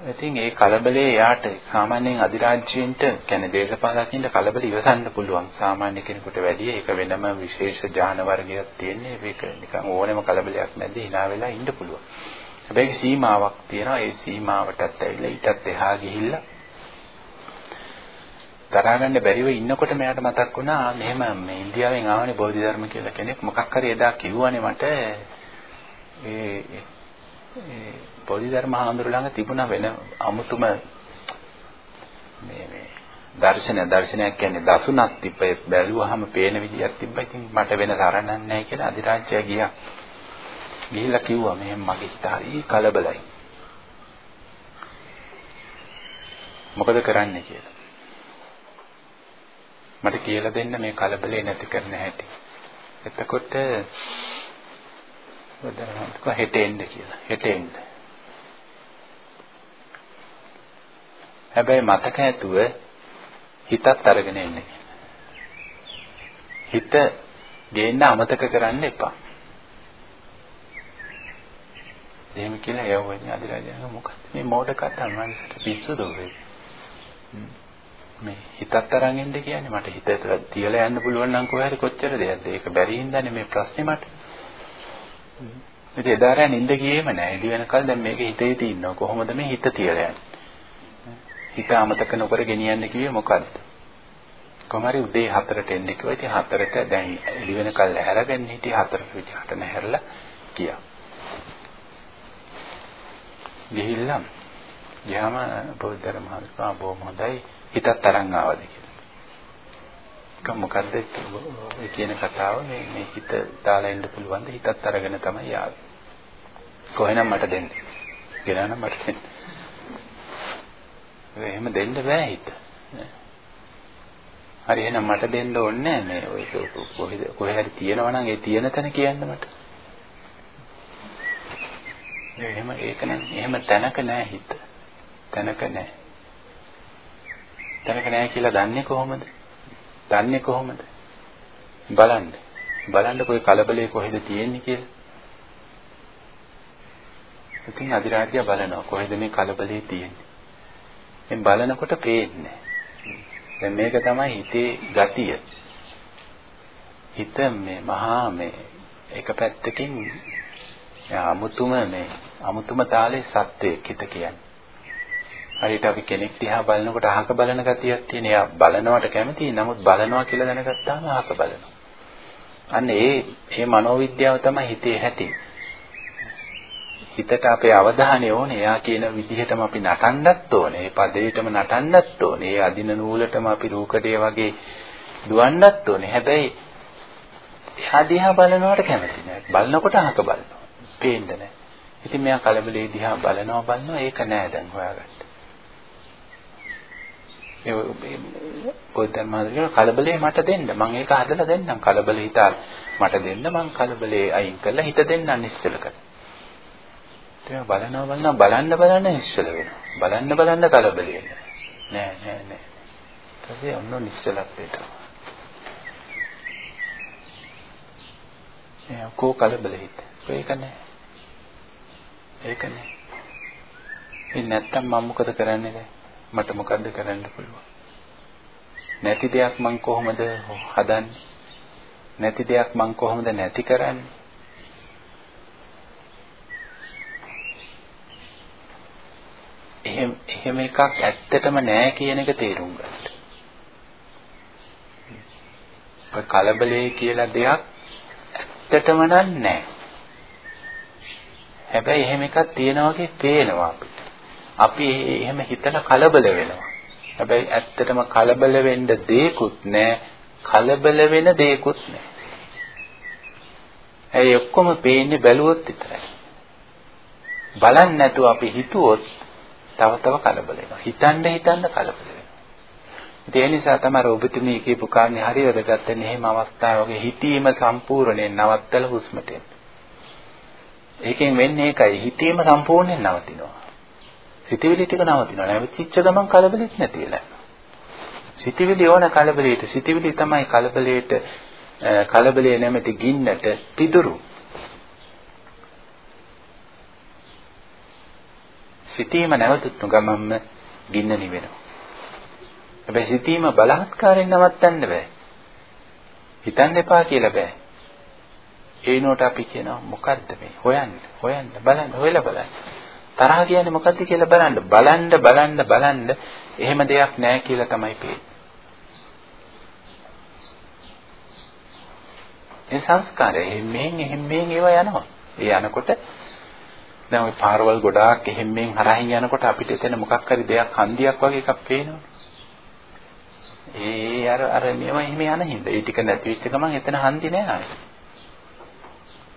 ඉතින් ඒ කලබලේ යාට සාමාන්‍යයෙන් අධිරාජ්‍යයෙන්ට කියන්නේ දේශපාලකින්ට කලබල ඉවසන්න පුළුවන්. සාමාන්‍ය කෙනෙකුට වැඩිය ඒක වෙනම විශේෂ ඥාන වර්ගයක් තියෙන්නේ. ඒක නිකන් ඕනෑම කලබලයක් නැද්ද hina වෙලා ඉන්න පුළුවන්. හැබැයි සීමාවක් තියෙනවා. ඒ සීමාවටත් ඇවිල්ලා ඊටත් එහා ගිහිල්ලා දරාගන්න බැරිව ඉන්නකොට මෙයාට මතක් වුණා මෙහෙම මේ ඉන්දියාවෙන් ආවනේ බෝධිධර්ම කියලා කෙනෙක් මොකක් හරි එදා කිව්වනේ මට ඒ ඒ බෝධිධර්ම හාමුදුරු ළඟ තිබුණා වෙන අමුතුම මේ මේ දර්ශනය දර්ශනයක් කියන්නේ දසුණක් තිබ්බ බැලුවාම පේන විදියක් තිබ්බා ඉතින් මට වෙන තරණක් නැහැ කියලා අධිරාජ්‍යය ගියා ගිහිල්ලා කිව්වා මෙහෙම මගේ හිත හරි කලබලයි. මොකද කරන්න කියලා. මට කියලා දෙන්න මේ කලබලේ නැති කරන්න හැටි. එතකොට වදරන්ට හෙට එන්න කියලා. හෙට එන්න. හැබැයි මතක ඇතුව හිතත් අරගෙන එන්න. හිත ගේන්න අමතක කරන්න එපා. එහෙම කියලා යවුවනේ අදිරාජයන් මොකක්ද මේ මෝඩ කතා මනසට පිස්සුද ඔය මේ හිතත් අරන් එන්න කියන්නේ මට හිත තියලා යන්න පුළුවන් නම් කොහේ හරි කොච්චර දෙයක්ද? ඒක බැරි හින්දානේ මේ ප්‍රශ්නේ මට. ඉතින් එදා රෑ නිින්ද ගියේම නෑ. ඉදි වෙනකල් දැන් මේක හිතේ තියෙනවා. කොහොමද මේ හිත තියලා යන්නේ? හිත අමතක නොකර ගෙනියන්න කිව්වේ මොකද්ද? කොහමරි උදේ 4ට එන්න කිව්වා. ඉතින් 4ට දැන් එළි වෙනකල් හැරගෙන හිටිය 4ට විතරට නැහැරලා ගියා. ගිහිල්ලා ගියාම බෞද්ධ මහත්මයා බොහොම හොඳයි. හිතත් තරංග ආවද කියලා. ඒක මොකද්ද ඒ කියන කතාව මේ මේ හිත දාලා ඉන්න පුළුවන්ද හිතත් අරගෙන තමයි ආවේ. කොහෙනම් මට දෙන්න. ගෙනා නම් මට දෙන්න. එහෙම දෙන්න බෑ හිත. හරි එහෙනම් මට දෙන්න ඕනේ මේ ඔය කොහෙද කොහේ හරි තියෙනවා නම් ඒ තියෙන තැන කියන්න මට. එහෙම ඒක නම් එහෙම තැනක නෑ හිත. තැනක නෑ. එතනක නෑ කියලා දන්නේ කොහොමද? දන්නේ කොහොමද? බලන්න. බලන්න કોઈ කලබලේ කොහෙද තියෙන්නේ කියලා. ඉතින් අධිරාජ්‍ය බලනවා කොහෙද මේ කලබලේ තියෙන්නේ. එම් බලනකොට පේන්නේ. දැන් මේක තමයි හිතේ ගතිය. හිත මේ මහා මේ එක පැත්තකින් අමුතුම මේ අමුතුම තාලේ සත්වයක් හිත කියන්නේ. හරියට අපි කෙනෙක් දිහා බලනකොට අහක බලන ගතියක් තියෙන. එයා බලනවට කැමතියි. නමුත් බලනවා කියලා දැනගත්තාම අහක බලනවා. අන්න ඒ ඒ මනෝවිද්‍යාව තමයි හිතේ හැටි. හිතට අපේ අවධානය ඕනේ. එයා කියන විදිහටම අපි නටන්නත් ඕනේ. ඒ පදේටම නටන්නත් ඕනේ. ඒ අදින නූලටම අපි රූකඩේ වගේ දුවන්නත් ඕනේ. හැබැයි එයා දිහා බලනවට කැමති නෑ. බලනකොට අහක බලනවා. පේන්නේ නෑ. ඉතින් මෙයා කලබලේ දිහා බලනවා බලනවා ඒක නෑ දැන් හොයාගත්ත. ඒ ඔය දැන් මාදිරිය කලබලේ මට දෙන්න. මම ඒක හදලා දෙන්නම්. කලබලේ හිතා මට දෙන්න මං කලබලේ අයින් කරලා හිත දෙන්නම් නිශ්චල කරලා. ඒක බලනවා බලනවා බලන්න බලන්න නිශ්චල වෙනවා. බලන්න බලන්න කලබලේ නෑ නෑ නෑ. ඊට ඔන්න නිශ්චලත්වයට. ඒ කෝ කලබලේ හිත. ඒක නෑ. ඒක නෑ. ඉතින් නැත්තම් මම මොකද කරන්නේ දැන්? මට මොකද්ද කරන්න පුළුවන්? නැති දෙයක් මං කොහොමද හදන්නේ? නැති දෙයක් මං කොහොමද නැති කරන්නේ? එහෙම එහෙම එකක් ඇත්තටම නෑ කියන එක තේරුම් ගන්න. ඔය කලබලේ කියලා දෙයක් ඇත්තටම නෑ. හැබැයි එහෙම එකක් තියෙනවා වගේ පේනවා අපිට. අපි එහෙම හිතලා කලබල වෙනවා. හැබැයි ඇත්තටම කලබල වෙන්න දෙයක්වත් නෑ. කලබල වෙන දෙයක්වත් නෑ. ඒ ඔක්කොම පේන්නේ බැලුවොත් විතරයි. බලන්නේ නැතුව අපි හිතුවොත් තව තව කලබල වෙනවා. හිතන්න හිතන්න කලබල වෙනවා. ඒ නිසා තමයි ඔබතුමී කියපු කාරණේ හරිය වැදගත් වෙන්නේ. එහෙම අවස්ථාවක හිතීම සම්පූර්ණයෙන් නවත්තලා හුස්මට එන්න. ඒකෙන් වෙන්නේ ඒකයි. හිතීම සම්පූර්ණයෙන් නවතිනවා. සිතවිලි ටික නවතිනවා. නැවතිච්ච ගමන් කලබලෙත් නැති වෙලා. සිතවිලි ඕන කලබලයට. සිතවිලි තමයි කලබලයට කලබලයේ නැමැති ගින්නට පිදුරු. සිතීම නැවතුණු ගමන්ම ගින්න නිවෙනවා. හැබැයි සිතීම බලහත්කාරයෙන් නවත්තන්න බෑ. හිතන්න එපා කියලා බෑ. ඒනෝට අපි කියනවා මොකද්ද මේ හොයන්න හොයන්න බලන්න හොයලා බලන්න තරහ කියන්නේ මොකද්ද කියලා බලන්න. බලන්න බලන්න බලන්න. එහෙම දෙයක් නැහැ කියලා තමයි පේන්නේ. ඒ සංස්කාරය එහෙම්මෙන් එහෙම්මෙන් ඒවා යනවා. ඒ යනකොට දැන් ওই පාරවල් ගොඩාක් එහෙම්මෙන් හරහින් යනකොට අපිට එතන මොකක් හරි දෙයක් හන්දියක් වගේ එකක් පේනවා. ඒ අර අර මේවා එහෙම යන හින්දා. ඒ ටික නැති වෙච්ච ගමන් එතන හන්දි නෑ ආයේ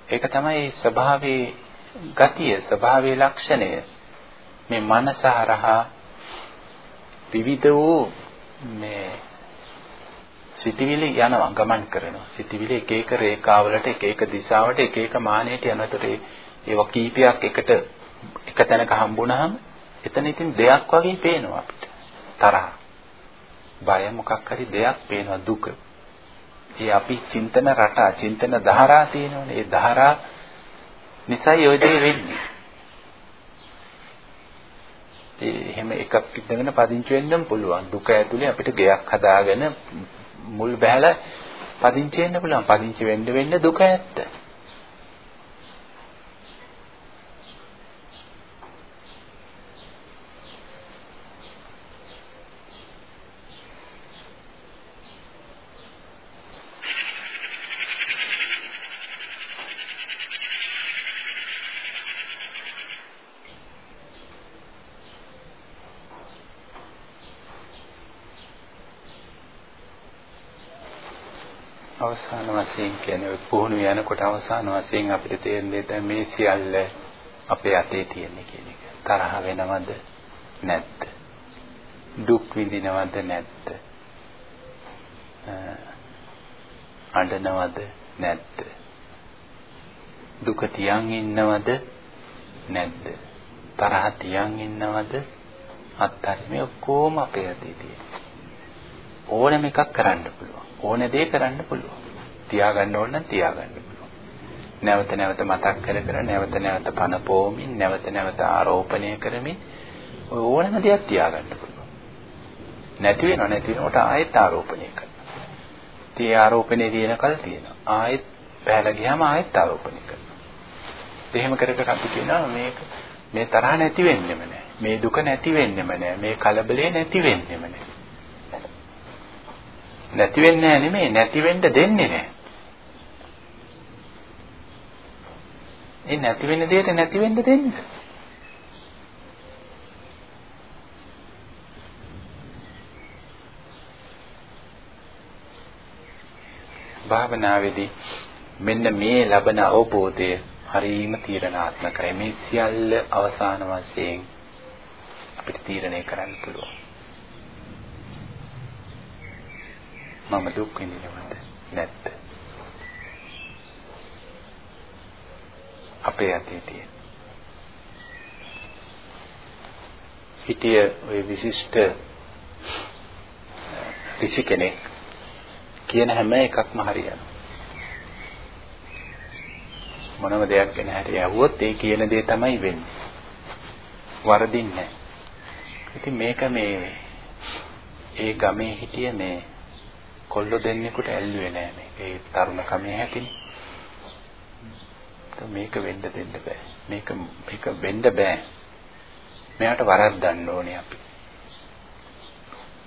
ඒක තමයි ස්වභාවයේ ගතිය ස්වභාවයේ ලක්ෂණය මේ මනස හරහා විවිධ වූ මේ සිටිවිලි යනවා ගමන් කරනවා. සිටිවිලි එක එක රේඛාවලට එක එක දිශාවට එක එක මානයට යනකොට ඒවා කීපයක් එකට එක තැනක හම්බුනහම එතන ඉතින් දෙයක් වගේ පේනවා අපිට. තරහ. බය මොකක් හරි දෙයක් පේනවා දුක. ඒ අපි චින්තන රටා චින්තන ධාරා තියෙනවනේ. ඒ ධාරා නිසායි ඔය දේ වෙන්නේ. ඒ එහෙම එකක් ඉඳගෙන පදිංචි වෙන්නම පුළුවන්. දුක ඇතුලේ අපිට ගයක් හදාගෙන මුල් බහැලා පදිංචි වෙන්න පුළුවන්. පදිංචි වෙන්න වෙන්න දුක ඇත්ත. වශයෙන් කියන්නේ පුහුණු යනකොට අවසාන වශයෙන් අපිට තේරෙන්නේ දැන් මේ සියල්ල අපේ අතේ තියෙන කියන එක. තරහ වෙනවද නැද්ද? දුක් විඳිනවද නැද්ද? අඬනවද නැද්ද? දුක තියන් ඉන්නවද නැද්ද? තරහ තියන් ඉන්නවද? අත්තර මේ ඔක්කොම අපේ අතේ තියෙන. ඕනම එකක් කරන්න පුළුවන්. ඕන දේ කරන්න පුළුවන්. තියාගන්න ඕන නම් තියාගන්න පුළුවන්. නැවත නැවත මතක් කර කර නැවත නැවත පන පොවමින් නැවත නැවත ආරෝපණය කරමින් ඕනම දෙයක් තියාගන්න පුළුවන්. නැති වෙනව නැති වෙනකොට ආයෙත් ආරෝපණය කරනවා. tie ආරෝපණය දින කල් තියෙනවා. ආයෙත් බහැලා ගියාම ආයෙත් ආරෝපණය කරනවා. එහෙම කර කර අපි කියනවා මේක මේ තරහ නැති වෙන්නෙම නෑ. මේ දුක නැති වෙන්නෙම නෑ. මේ කලබලේ නැති වෙන්නෙම නෑ. නැති වෙන්නේ නෑ නෙමෙයි නැති වෙන්න දෙන්නේ නෑ. ඒ නැති වෙන දෙයට නැති වෙන්න දෙන්න. භාවනාවේදී මෙන්න මේ ලබන අවබෝධය හරීම තීරණාත්මකයි. මේ සියල්ල අවසාන වශයෙන් අපිට තීරණය කරන්න පුළුවන්. මම දුක් විඳිනවද නැත්ද? අපේ අතේ තියෙන. හිටිය ওই විශිෂ්ට ඍෂි කෙනෙක් කියන හැම එකක්ම හරියනවා. මොනම දෙයක් ගැන හරි ඇහුවොත් ඒ කියන දේ තමයි වෙන්නේ. වරදින්නේ නැහැ. ඉතින් මේක මේ ඒ ගමේ හිටිය මේ කොල්ල දෙන්නෙකුට ඇල්ලුවේ නෑ මේක. ඒ තරුණ කමේ හැටිනේ. මේක වෙන්න දෙන්න බෑ. මේක මේක වෙන්න බෑ. මෙයාට වරද්දන්න ඕනේ අපි.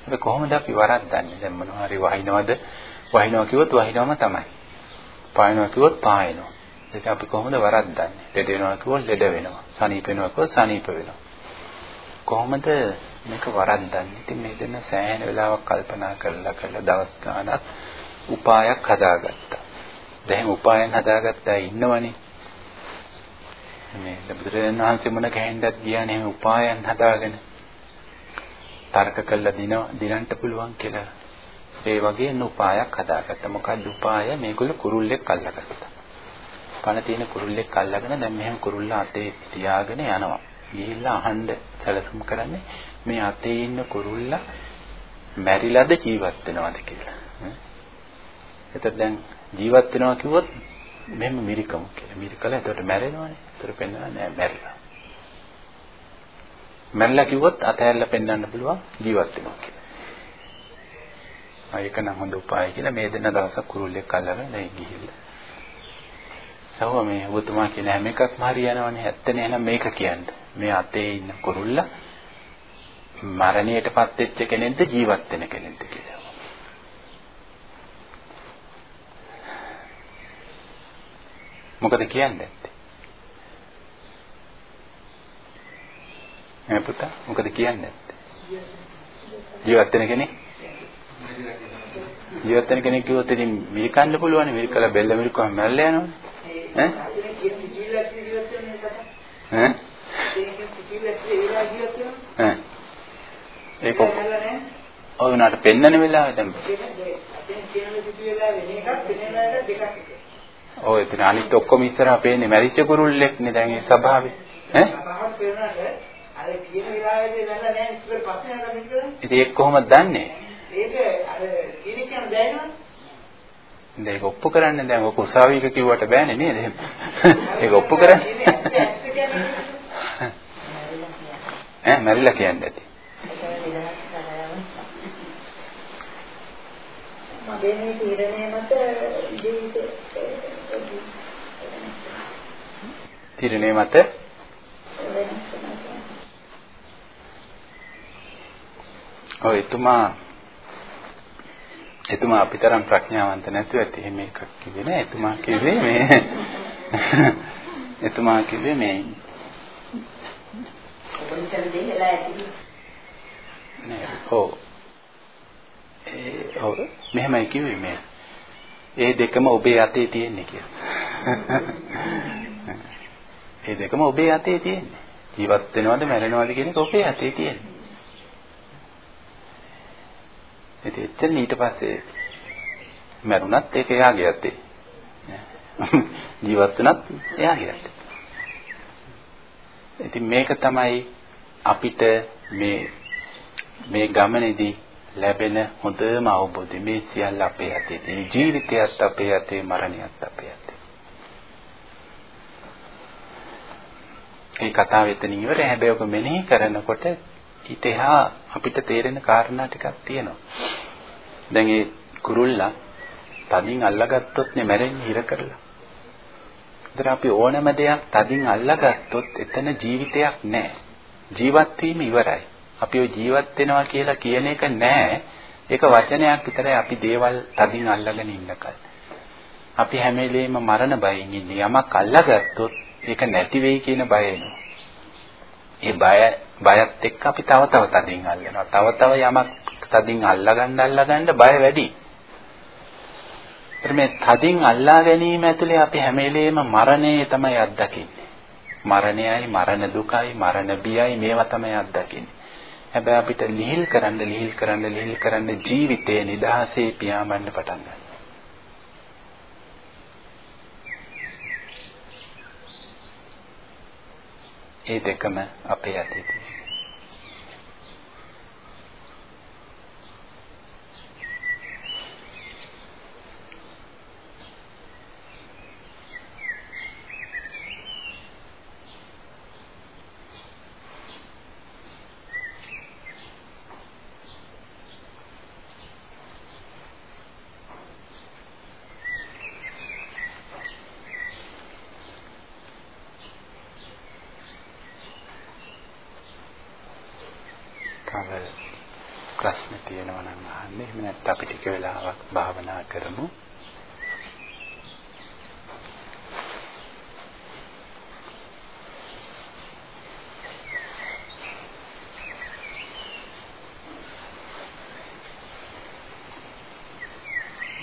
ඒක කොහොමද අපි වරද්දන්නේ? දැන් මොනවා හරි වහිනවද? වහිනවා කිව්වොත් වහිනවම තමයි. පායනවා කිව්වොත් පායනවා. ඒක අපි කොහොමද වරද්දන්නේ? ලෙඩ වෙනවා කිව්වොත් ලෙඩ වෙනවා. සනීප වෙනවා කිව්වොත් සනීප වෙනවා. කොහොමද මේක වරද්දන්නේ? ඉතින් මේ දෙන්න සෑහෙන වෙලාවක් කල්පනා කරලා කරලා දවස් ගාණක් උපායක් හදාගත්තා. දැන් උපායන් හදාගත්තා ඉන්නවනේ. මේ බුදුරජාණන් වහන්සේ මොන කැහෙන්දත් ගියානේ මේ උපායන් හදාගෙන තර්ක කළා දින දිනන්න පුළුවන් කියලා. ඒ වගේ උපායක් හදාගත්තා. මොකක්ද උපාය? මේගොල්ලෝ කුරුල්ලෙක් අල්ලගත්තා. පණ තියෙන කුරුල්ලෙක් අල්ලගෙන දැන් මෙහෙම කුරුල්ලා අතේ තියාගෙන යනවා. ගිහිල්ලා අහන්න සැලසුම් කරන්නේ මේ අතේ ඉන්න කුරුල්ලා මැරිලාද ජීවත් වෙනවද කියලා. එතකොට දැන් ජීවත් වෙනවා කිව්වොත් මෙහෙම මිරිකමු කියලා. මිරිකලා එතකොට මැරෙනවනේ. ඒතර පෙන්වනවා නෑ මැරිලා. මැරිලා කිව්වොත් අතහැරලා පෙන්වන්න පුළුවන් ජීවත් වෙනවා කියලා. ආ ඒක නම් හොඳ උපාය කියලා මේ දෙන්න දවසක් කුරුල්ලෙක් අල්ලගෙන දැන් ගිහිල්ලා. සව මේ ඔබතුමා කියන හැම එකක්ම හරියනවනේ. ඇත්තනේ එහෙනම් මේක කියන්නේ. මේ අතේ ඉන්න කුරුල්ලා මරණයටපත් වෙච්ච කෙනෙක්ද ජීවත් වෙන කෙනෙක්ද කියලා. මොකද කියන්නේ? මේ පුතා මොකද කියන්නේ? ජීවත් වෙන කෙනෙක්? ජීවත් වෙන කෙනෙක් කිව්වොත් ඉතින් මිරිකන්න පුළුවන් මිරිකලා බෙල්ල මිරිකුවම මැරලා යනවනේ. ඈ? ඈ? ඈ? ඒක ඔය උනාට පෙන්නන වෙලාව දැන් ඔය එතන අනිත් ඔක්කොම ඉස්සරහා පේන්නේ මැරිච්ච කුරුල්ලෙක් නේ දැන් ඒ ස්වභාවය ඈ අර කියන වෙලාවේදී දැනලා නැහැ ඉස්සර පස්සේ යනවා කියලා. ඉතින් ඒක කොහොමද දන්නේ? ඒක අර කියන කියන දැනනවා ඒක ඔප්පු කරන්න දැන් ඔක උසාවියක කිව්වට බෑනේ නේද? ඒක ඔප්පු කරන්න. (laughs) ඈ මැරිලා කියන්නේ නැති මගේ මේ තීරණය මත ජීවිතේ තීරණය මත ඔය එතුමා එතුමා අපිතරම් ප්‍රඥාවන්ත නැතුව ඇති එහෙම එකක් කිව්වේ නෑ එතුමා කිව්වේ මේ (laughs) එතුමා කිව්වේ මේ නෑ ඔව් ඒ ඔව් මෙහෙමයි කිව්වේ මේ ඒ දෙකම ඔබේ අතේ තියෙන්නේ කියලා. (laughs) ඒ දෙකම ඔබේ අතේ තියෙන්නේ. ජීවත් වෙනවද මැරෙනවද කියන එක ඔබේ අතේ තියෙන්නේ. ඉතින් එතන ඊට පස්සේ මැරුණත් ඒක එයාගේ අතේ. ජීවත් වෙනත් එයාගේ අතේ. ඉතින් මේක තමයි අපිට මේ මේ ගමනේදී ලැබෙන හොඳම අවබෝධය මේ සියල්ල අපේ අතේ තියෙන ජීවිතයත් අපේ අතේ මරණයත් අපේ අතේ. මේ කතාව එතනින් ඉවරයි. හැබැයි ඔබ මෙනෙහි කරනකොට ඊට එහා අපිට තේරෙන කාරණා ටිකක් තියෙනවා. දැන් ඒ කුරුල්ලා තදින් අල්ලගත්තොත් නේ මැරෙන්නේ හිර කරලා. ඒතර අපි ඕනෑම දෙයක් තදින් අල්ලගත්තොත් එතන ජීවිතයක් නැහැ. ජීවත් වීම ඉවරයි. අපි ඔය ජීවත් වෙනවා කියලා කියන එක නෑ. ඒක වචනයක් විතරයි අපි දේවල් තදින් අල්ලගෙන ඉන්නකල්. අපි හැම වෙලේම මරණ බයෙන් ඉන්නේ. යමක් අල්ලගත්තොත් ඒක නැති වෙයි කියන බය එනවා. ඒ බය බයත් එක්ක අපි තව තව තදින් අල්ලනවා. තව තව යමක් තදින් අල්ලගන්න අල්ලගන්න බය වැඩි. මේ තදින් අල්ලා ගැනීම ඇතුලේ අපි හැම වෙලේම මරණය තමයි අත්දකින්නේ. මරණයයි මරණ දුකයි මරණ බියයි මේවා තමයි අත්දකින්නේ. හැබැයි අපිට ලිහිල් කරන්න ලිහිල් කරන්න ලිහිල් කරන්න ජීවිතයේ නිදහසේ පියාඹන්න පටන් ගන්නවා. ඒ දෙකම අපේ අතේ තියෙනවා. භාවනා කරමු.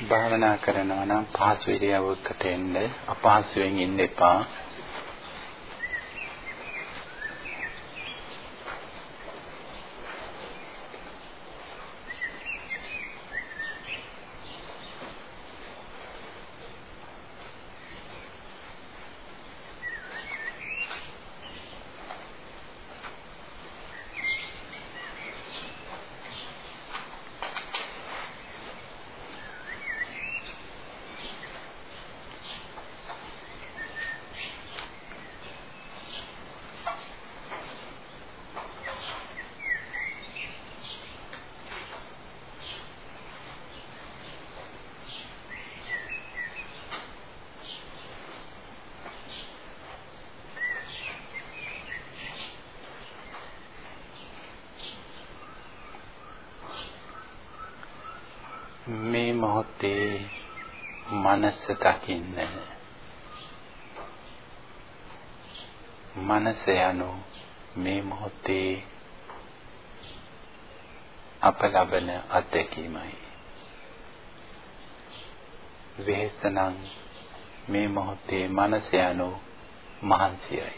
භාවනා කරනවා නම් පහසු ඉරියව්වකට එන්න අපහසුයෙන් ඉන්න එපා. මනස දකින්න මනස යනු මේ මොහොතේ අප ලබන අත්දැකීමයි වෙහසනම් මේ මොහොතේ මනස යනු මහන්සියයි.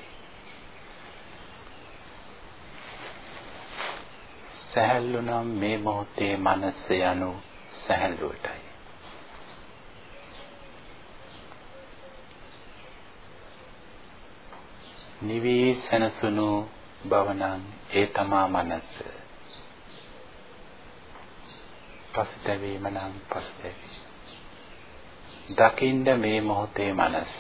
සහැල්ලු නම් මේ මොහොතේ මනස යනු සහැල්ලුවටයි. නිවී සනසුණු බවනම් ඒ තමා මනස. පසුතැවීම නම් පසුතැවීම. දකින්න මේ මොහොතේ මනස.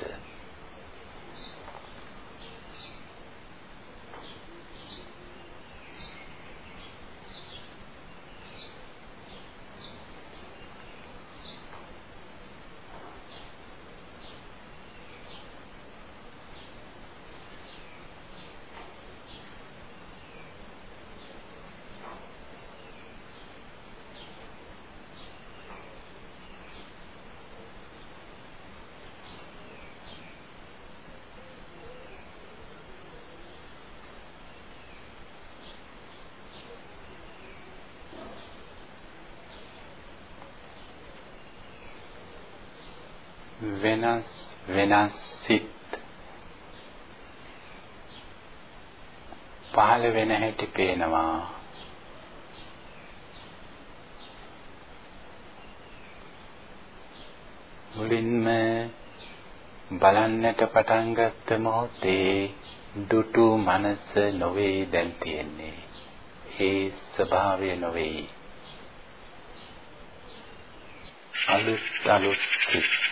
වෙනස් වෙනස් සිත් පහළ වෙන හැටි පේනවා. මුලින්ම බලන්නට පටන් ගත්ත මොහොතේ දුටු මනස නොවේ දැන් තියෙන්නේ. ඒ ස්වභාවය නොවේ. අලුත් අලුත් සිත්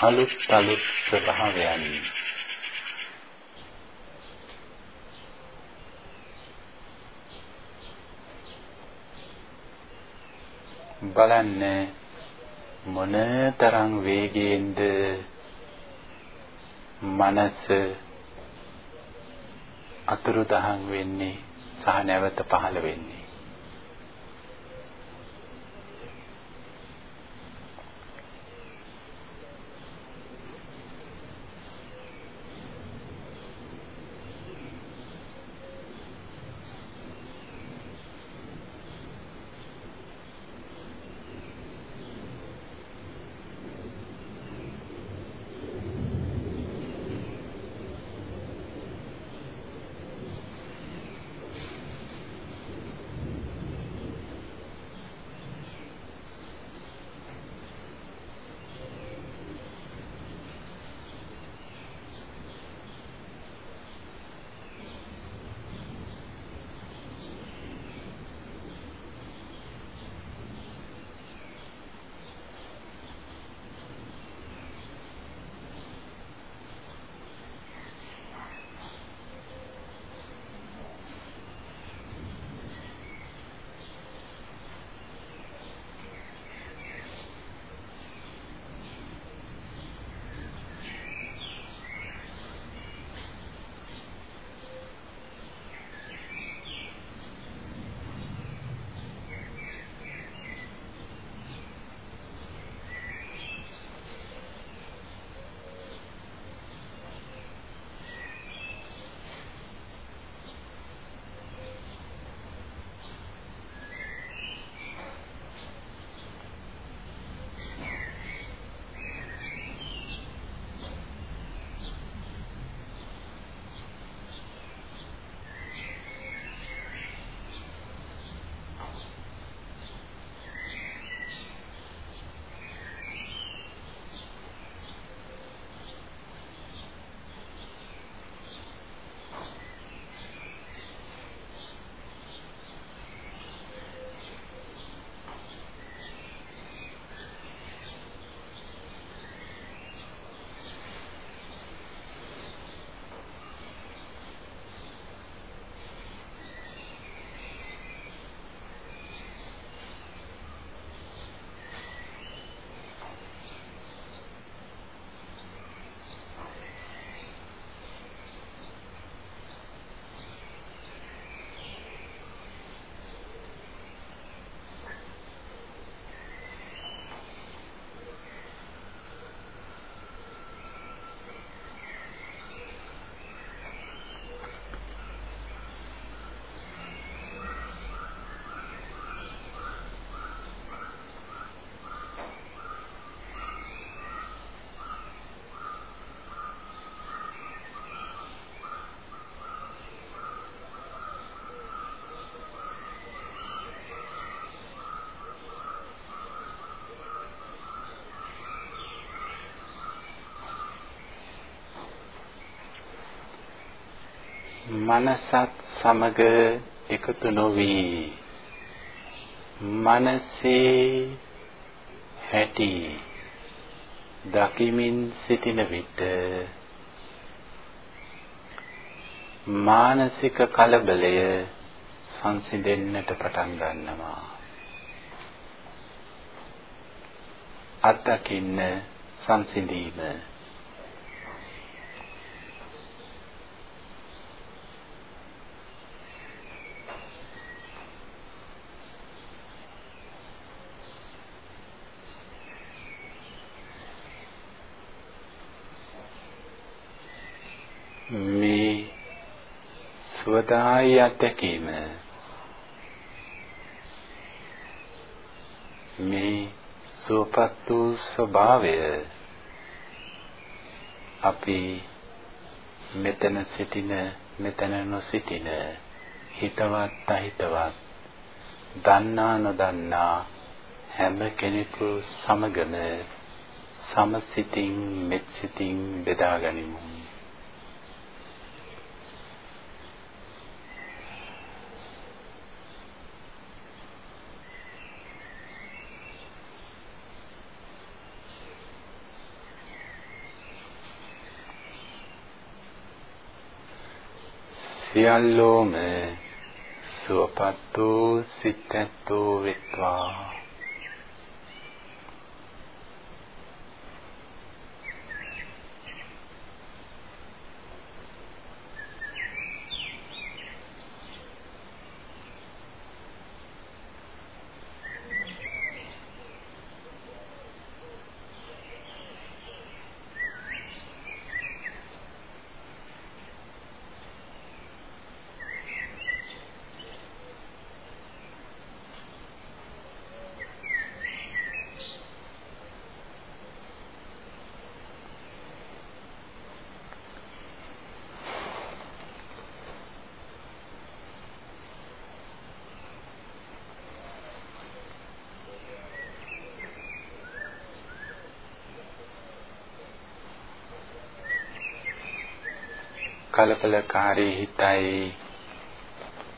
අලුත් අලුත් ස්වභාවයන්. බලන්න මොනතරම් වේගයෙන්ද මනස අතුරුදහන් වෙන්නේ සහ නැවත පහළ වෙන්නේ. මනසත් සමග එකතු නොවි. මනසේ හැටි දකිමින් සිටින විට මානසික කලබලය සංසිඳෙන්නට පටන් ගන්නවා. අත්දකින්න සංසිඳීම. සුවදායි අත්දැකීම. මේ සුවපත් වූ ස්වභාවය අපි මෙතන සිටින මෙතන නොසිටින හිතවත් අහිතවත් දන්නා නොදන්නා හැම කෙනෙකු සමගම සමසිතින් මෙත්සිතින් බෙදාගනිමු සියල්ලෝම සුවපත් වූ සිතැත්තෝ වෙත්වා. කලබලකාරී හිතයි.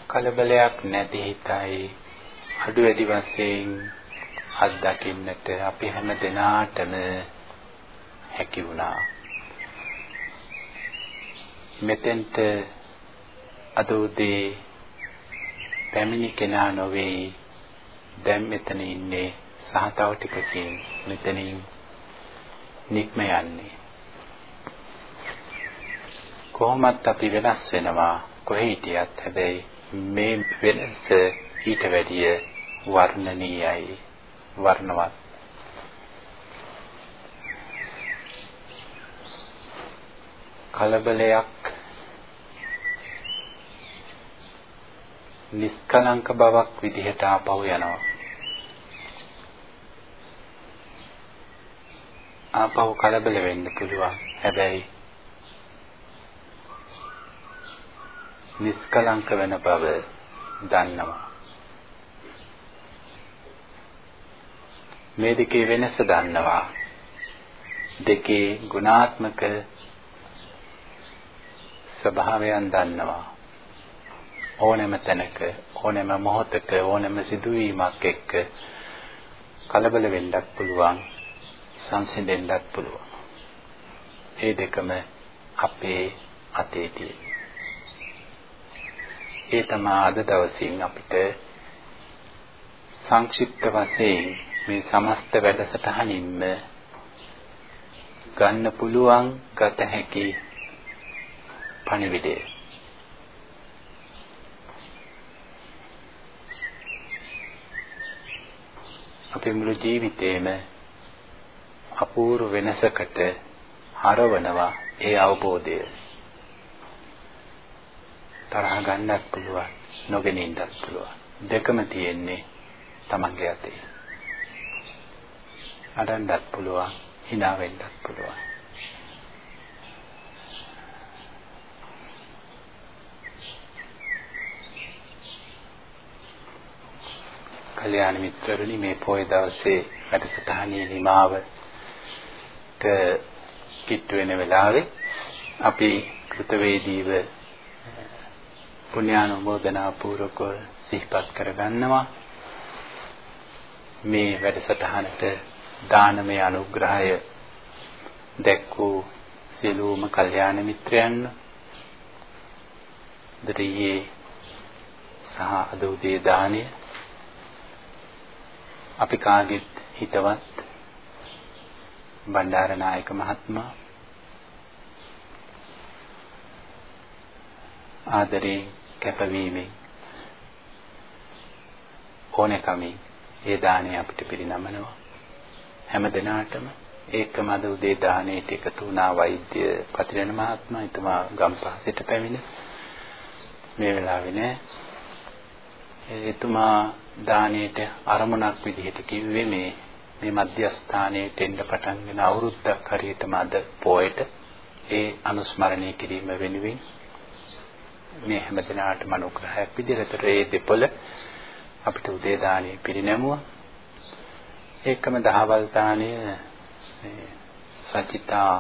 කලබලයක් නැති හිතයි. අඩු වැඩි වශයෙන් අත්දකින්නට අපි හැම දිනාටම හැකි වුණා. මෙතෙන්ට අද උදේ පැමිණි කෙනා නොවේ. දැන් මෙතන ඉන්නේ සහ තව ටිකකින් මෙතනින් නික්ම යන්නේ. කොහොමත් අපි වෙනස් වෙනවා. කොහේ හිටියත් හැබැයි මේ වෙනස ඊට වැඩිය වර්ණනීයයි වර්ණවත්. කලබලයක් නිස්කලංක බවක් විදිහට ආපහු යනවා. ආපහු කලබල වෙන්න පුළුවන්. හැබැයි නිස්කලංක වෙන බව දන්නවා. මේ දෙකේ වෙනස දන්නවා. දෙකේ ගුණාත්මක ස්වභාවයන් දන්නවා. ඕනෑම තැනක ඕනෑම මොහොතක ඕනෑම සිදුවීමක් එක්ක කලබල වෙන්නත් පුළුවන් සංසිඳෙන්නත් පුළුවන්. ඒ දෙකම අපේ අතේ තියෙන. ඒ තමයි අද දවසින් අපිට සංක්ෂිප්ත වශයෙන් මේ සමස්ත වැඩසටහනින්ම ගන්න පුළුවන් ගත හැකි පණිවිඩය. අපේ මුළු ජීවිතේම අපූර්ව වෙනසකට හරවනවා ඒ අවබෝධය. තරහ ගන්නත් පුළුවන් නොගෙන ඉන්නත් පුළුවන්. දෙකම තියෙන්නේ Tamange අතේ. අඩන්නත් පුළුවන් hina වෙන්නත් පුළුවන්. කල්‍යාණ මිත්‍රරුනි මේ පොය දවසේ වැඩසටහනේ නිමාවට කිට්ටු වෙන වෙලාවේ අපි කෘතවේදීව පුණ්‍යානුමෝදනා පූර්වකව සිහිපත් කරගන්නවා. මේ වැඩසටහනට දානමය අනුග්‍රහය දැක්වූ සියලුම කල්යාණ මිත්‍රයන් දරියේ සහ අද උදේ දානය අපි කාගෙත් හිතවත් බණ්ඩාරනායක මහත්මයා ආදරේ කැපවීමෙන් ඕනෑකමින් ඒ දාණය අපිට පිරිනමනවා. හැම දිනාටම ඒකම අද උදේ දාණයට එකතු වුණා වෛද්‍ය පතිරණ මහත්මයා එතුමා ගම්පහසිට පැමිණ. මේ වෙලාවේ නෑ. එතුමා දාණයට අරමුණක් විදිහට කිව්වේ මේ මේ මධ්‍යස්ථානයේ එන්න පටන් ගෙන අවුරුද්දක් හරියටම අද පොයට ඒ අනුස්මරණය කිරීම වෙනුවෙන් මේ හැම දිනාටම අනුග්‍රහයක් විදිහට ඒ දෙපොළ අපිට උදේ දාණය පිරිනැමුවා. ඒකම දහවල් දාණය මේ සචිතා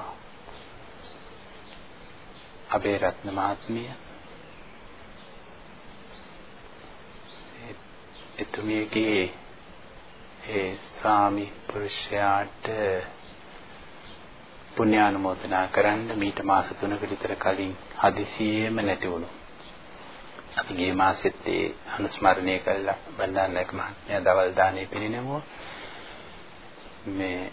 අබේරත්න මහත්මිය එතුමියගේ ඒ ස්වාමි පුරුෂයාට පුණ්‍යානුමෝදනා කරන්න මීට මාස 3ක විතර කලින් හදිසියෙම නැති වුණා. අපි ගිය මාසෙත් ඒ අනුස්මරණය කළා. බණ්ඩාරනායක මහත්මයා දවල් දානේ පිරිනැමුවා. මේ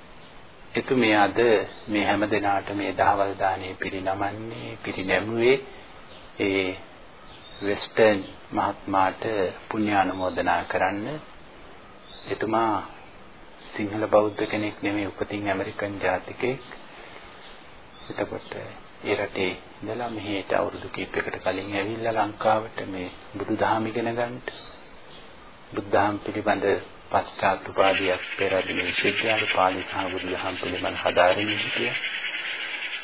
එතුමිය අද මේ හැම දිනාට මේ දහවල් දානේ පිරිනමන්නේ පිරිනැමුවේ ඒ වෙස්ටර්න් මහත්මාට පුණ්‍ය අනුමෝදනා කරන්න. එතුමා සිංහල බෞද්ධ කෙනෙක් නෙමෙයි උපතින් ඇමරිකන් ජාතිකයෙක්. එතකොට ඒ රටේ ඉඳලා මෙහෙට අවුරුදු කිහිපයකට කලින් ඇවිල්ලා ලංකාවට මේ බුදුදහම ඉගෙන ගන්නට බුද්ධහම පිළිබඳ පශ්චාත් උපාධියක් පෙරදින විශ්වවිද්‍යාල පාලි සහ බුදුදහම පිළිබඳ හදාරමින් හිටියා.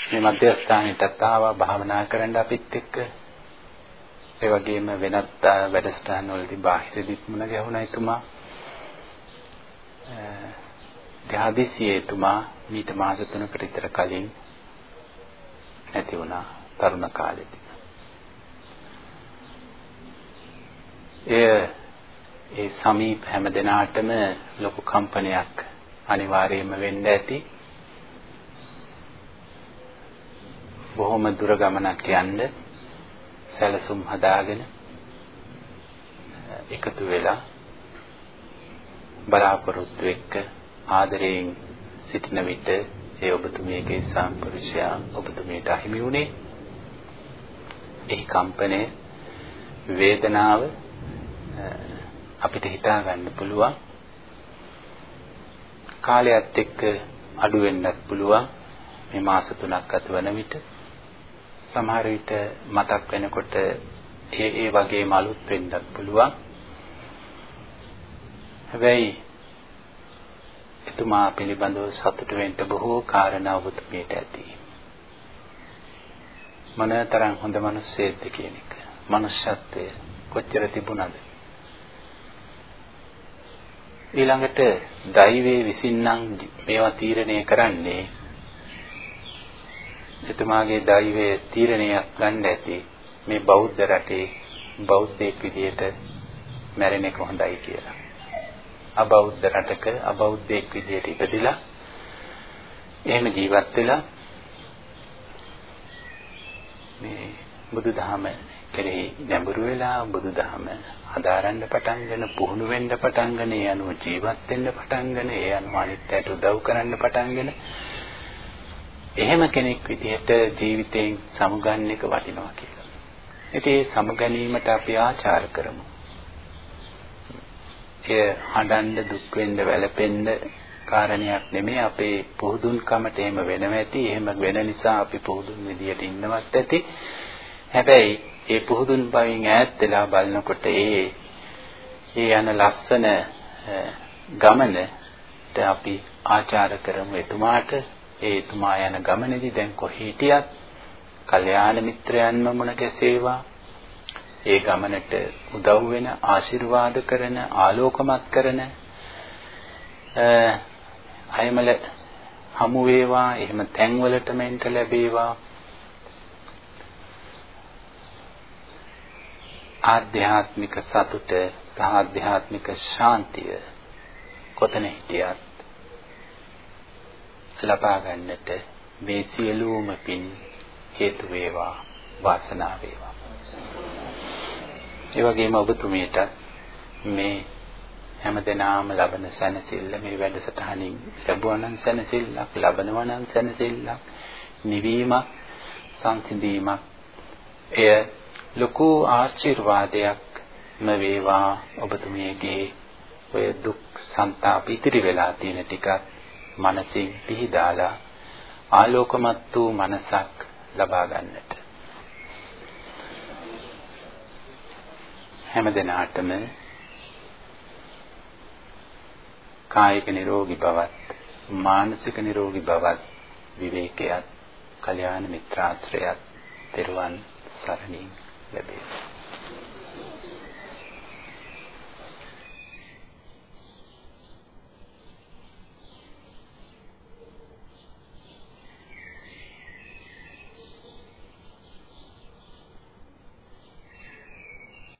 මේ මධ්‍යස්ථානෙටත් ආවා භාවනා කරන්න අපිත් එක්ක. ඒ වගේම වෙනත් වැඩසටහන් වලදී බාහිරදිත් මුණ ගැහුණා එතුමා. දහදිසියේ එතුමා මීට මාස 3කට විතර කලින් නැති වුණා තරුණ කාලෙදී. එය ඒ සමීප හැම දිනාටම ලොකු කම්පනයක් අනිවාර්යයෙන්ම වෙන්න ඇති. බොහොම දුර ගමනක් යන්න සැලසුම් හදාගෙන එකතු වෙලා බලාපොරොත්තු එක්ක ආදරයෙන් සිටින විට ඒ ඔබතුමියගේ සම්පුරුෂයා ඔබතුමියට අහිමි වුණේ ඒ කම්පනය වේදනාව අපිට හිතා ගන්න පුළුවන්. කාලයත් එක්ක අඩු වෙන්නත් පුළුවන් මේ මාස තුනක් ගත වන විට. සමහර විට මතක් වෙනකොට ඒ ඒ වගේම අලුත් වෙන්නත් පුළුවන්. හැබැයි එතුමා පිළිබඳව සතුට වෙන්න බොහෝ කාරණා ඔබතුමියට ඇති. මනතරම් හොඳ මිනිස්සෙක්ද කියන එක. මනුෂ්‍යත්වය කොච්චර තිබුණද? ඊළඟට දෛවයේ විසින්නම් මේවා තීරණය කරන්නේ එතුමාගේ දෛවයේ තීරණයක් ගන්න ඇති මේ බෞද්ධ රටේ බෞද්ධයෙක් විදියට මැරෙන එක හොඳයි කියලා. අබෞද්ධ රටක අබෞද්ධයෙක් විදියට ඉපදිලා එහෙම ජීවත් වෙලා මේ බුදුදහම කෙරෙහි නැඹුරු වෙලා බුදුදහම හදාරන්න පටන් ගන්න පුහුණු වෙන්න පටන් ගන්න ඒ අනුව ජීවත් වෙන්න පටන් ගන්න ඒ අනුව අනිත්‍යයට උදව් කරන්න පටන් ගන්න එහෙම කෙනෙක් විදිහට ජීවිතයෙන් සමුගන්න එක වටිනවා කියලා. ඉතින් ඒ සමුගැනීමට අපි ආචාර කරමු. එය හඬන්න දුක් වෙන්න වැළපෙන්න කාරණයක් නෙමෙයි අපේ පුහුදුන්කමට එහෙම වෙනවා ඇති. එහෙම වෙන නිසා අපි පුහුදුන් විදියට ඉන්නවත් ඇති. හැබැයි ඒ පුහුදුන් බවින් ඈත් වෙලා බලනකොට ඒ ඒ යන ලස්සන ගමනට අපි ආචාර කරමු. එතුමාට ඒ එතුමා යන ගමනේදී දැන් කොහේ හිටියත් කල්යාණ මිත්‍රයන්ම මුණ ගැසේවා. ඒ ගමනට උදව් වෙන ආශිර්වාද කරන ආලෝකමත් කරන අයමල හමු වේවා එහෙම තැන්වලටම එන්ට ලැබේවා. ආධ්‍යාත්මික සතුට සහ ආධ්‍යාත්මික ශාන්තිය කොතන හිටියත් ලබා ගන්නට මේ සියලුම පින් හේතු වේවා වාසනාව වේවා. ඒ වගේම ඔබතුමියට මේ හැමදෙනාම ලබන සැනසෙල්ල මේ වැඩසටහනින් ලැබුවා නම් සැනසෙල්ලක් ලබනවා නම් සැනසෙල්ලක් නිවීමක් සංසිඳීමක්. එය ලොකු ආශිර්වාදයක්ම වේවා ඔබතුමියගේ ඔය දුක් සංතාප ඉතිරි වෙලා තියෙන ටිකත් මනසින් පිහිදාලා ආලෝකමත් වූ මනසක් ලබා ගන්නට. හැම දිනාටම කායික නිරෝගී බවත් මානසික නිරෝගී බවත් විවේකයත් කල්යාණ මිත්‍රාශ්‍රයත් දරුවන් සරණින් ලැබේ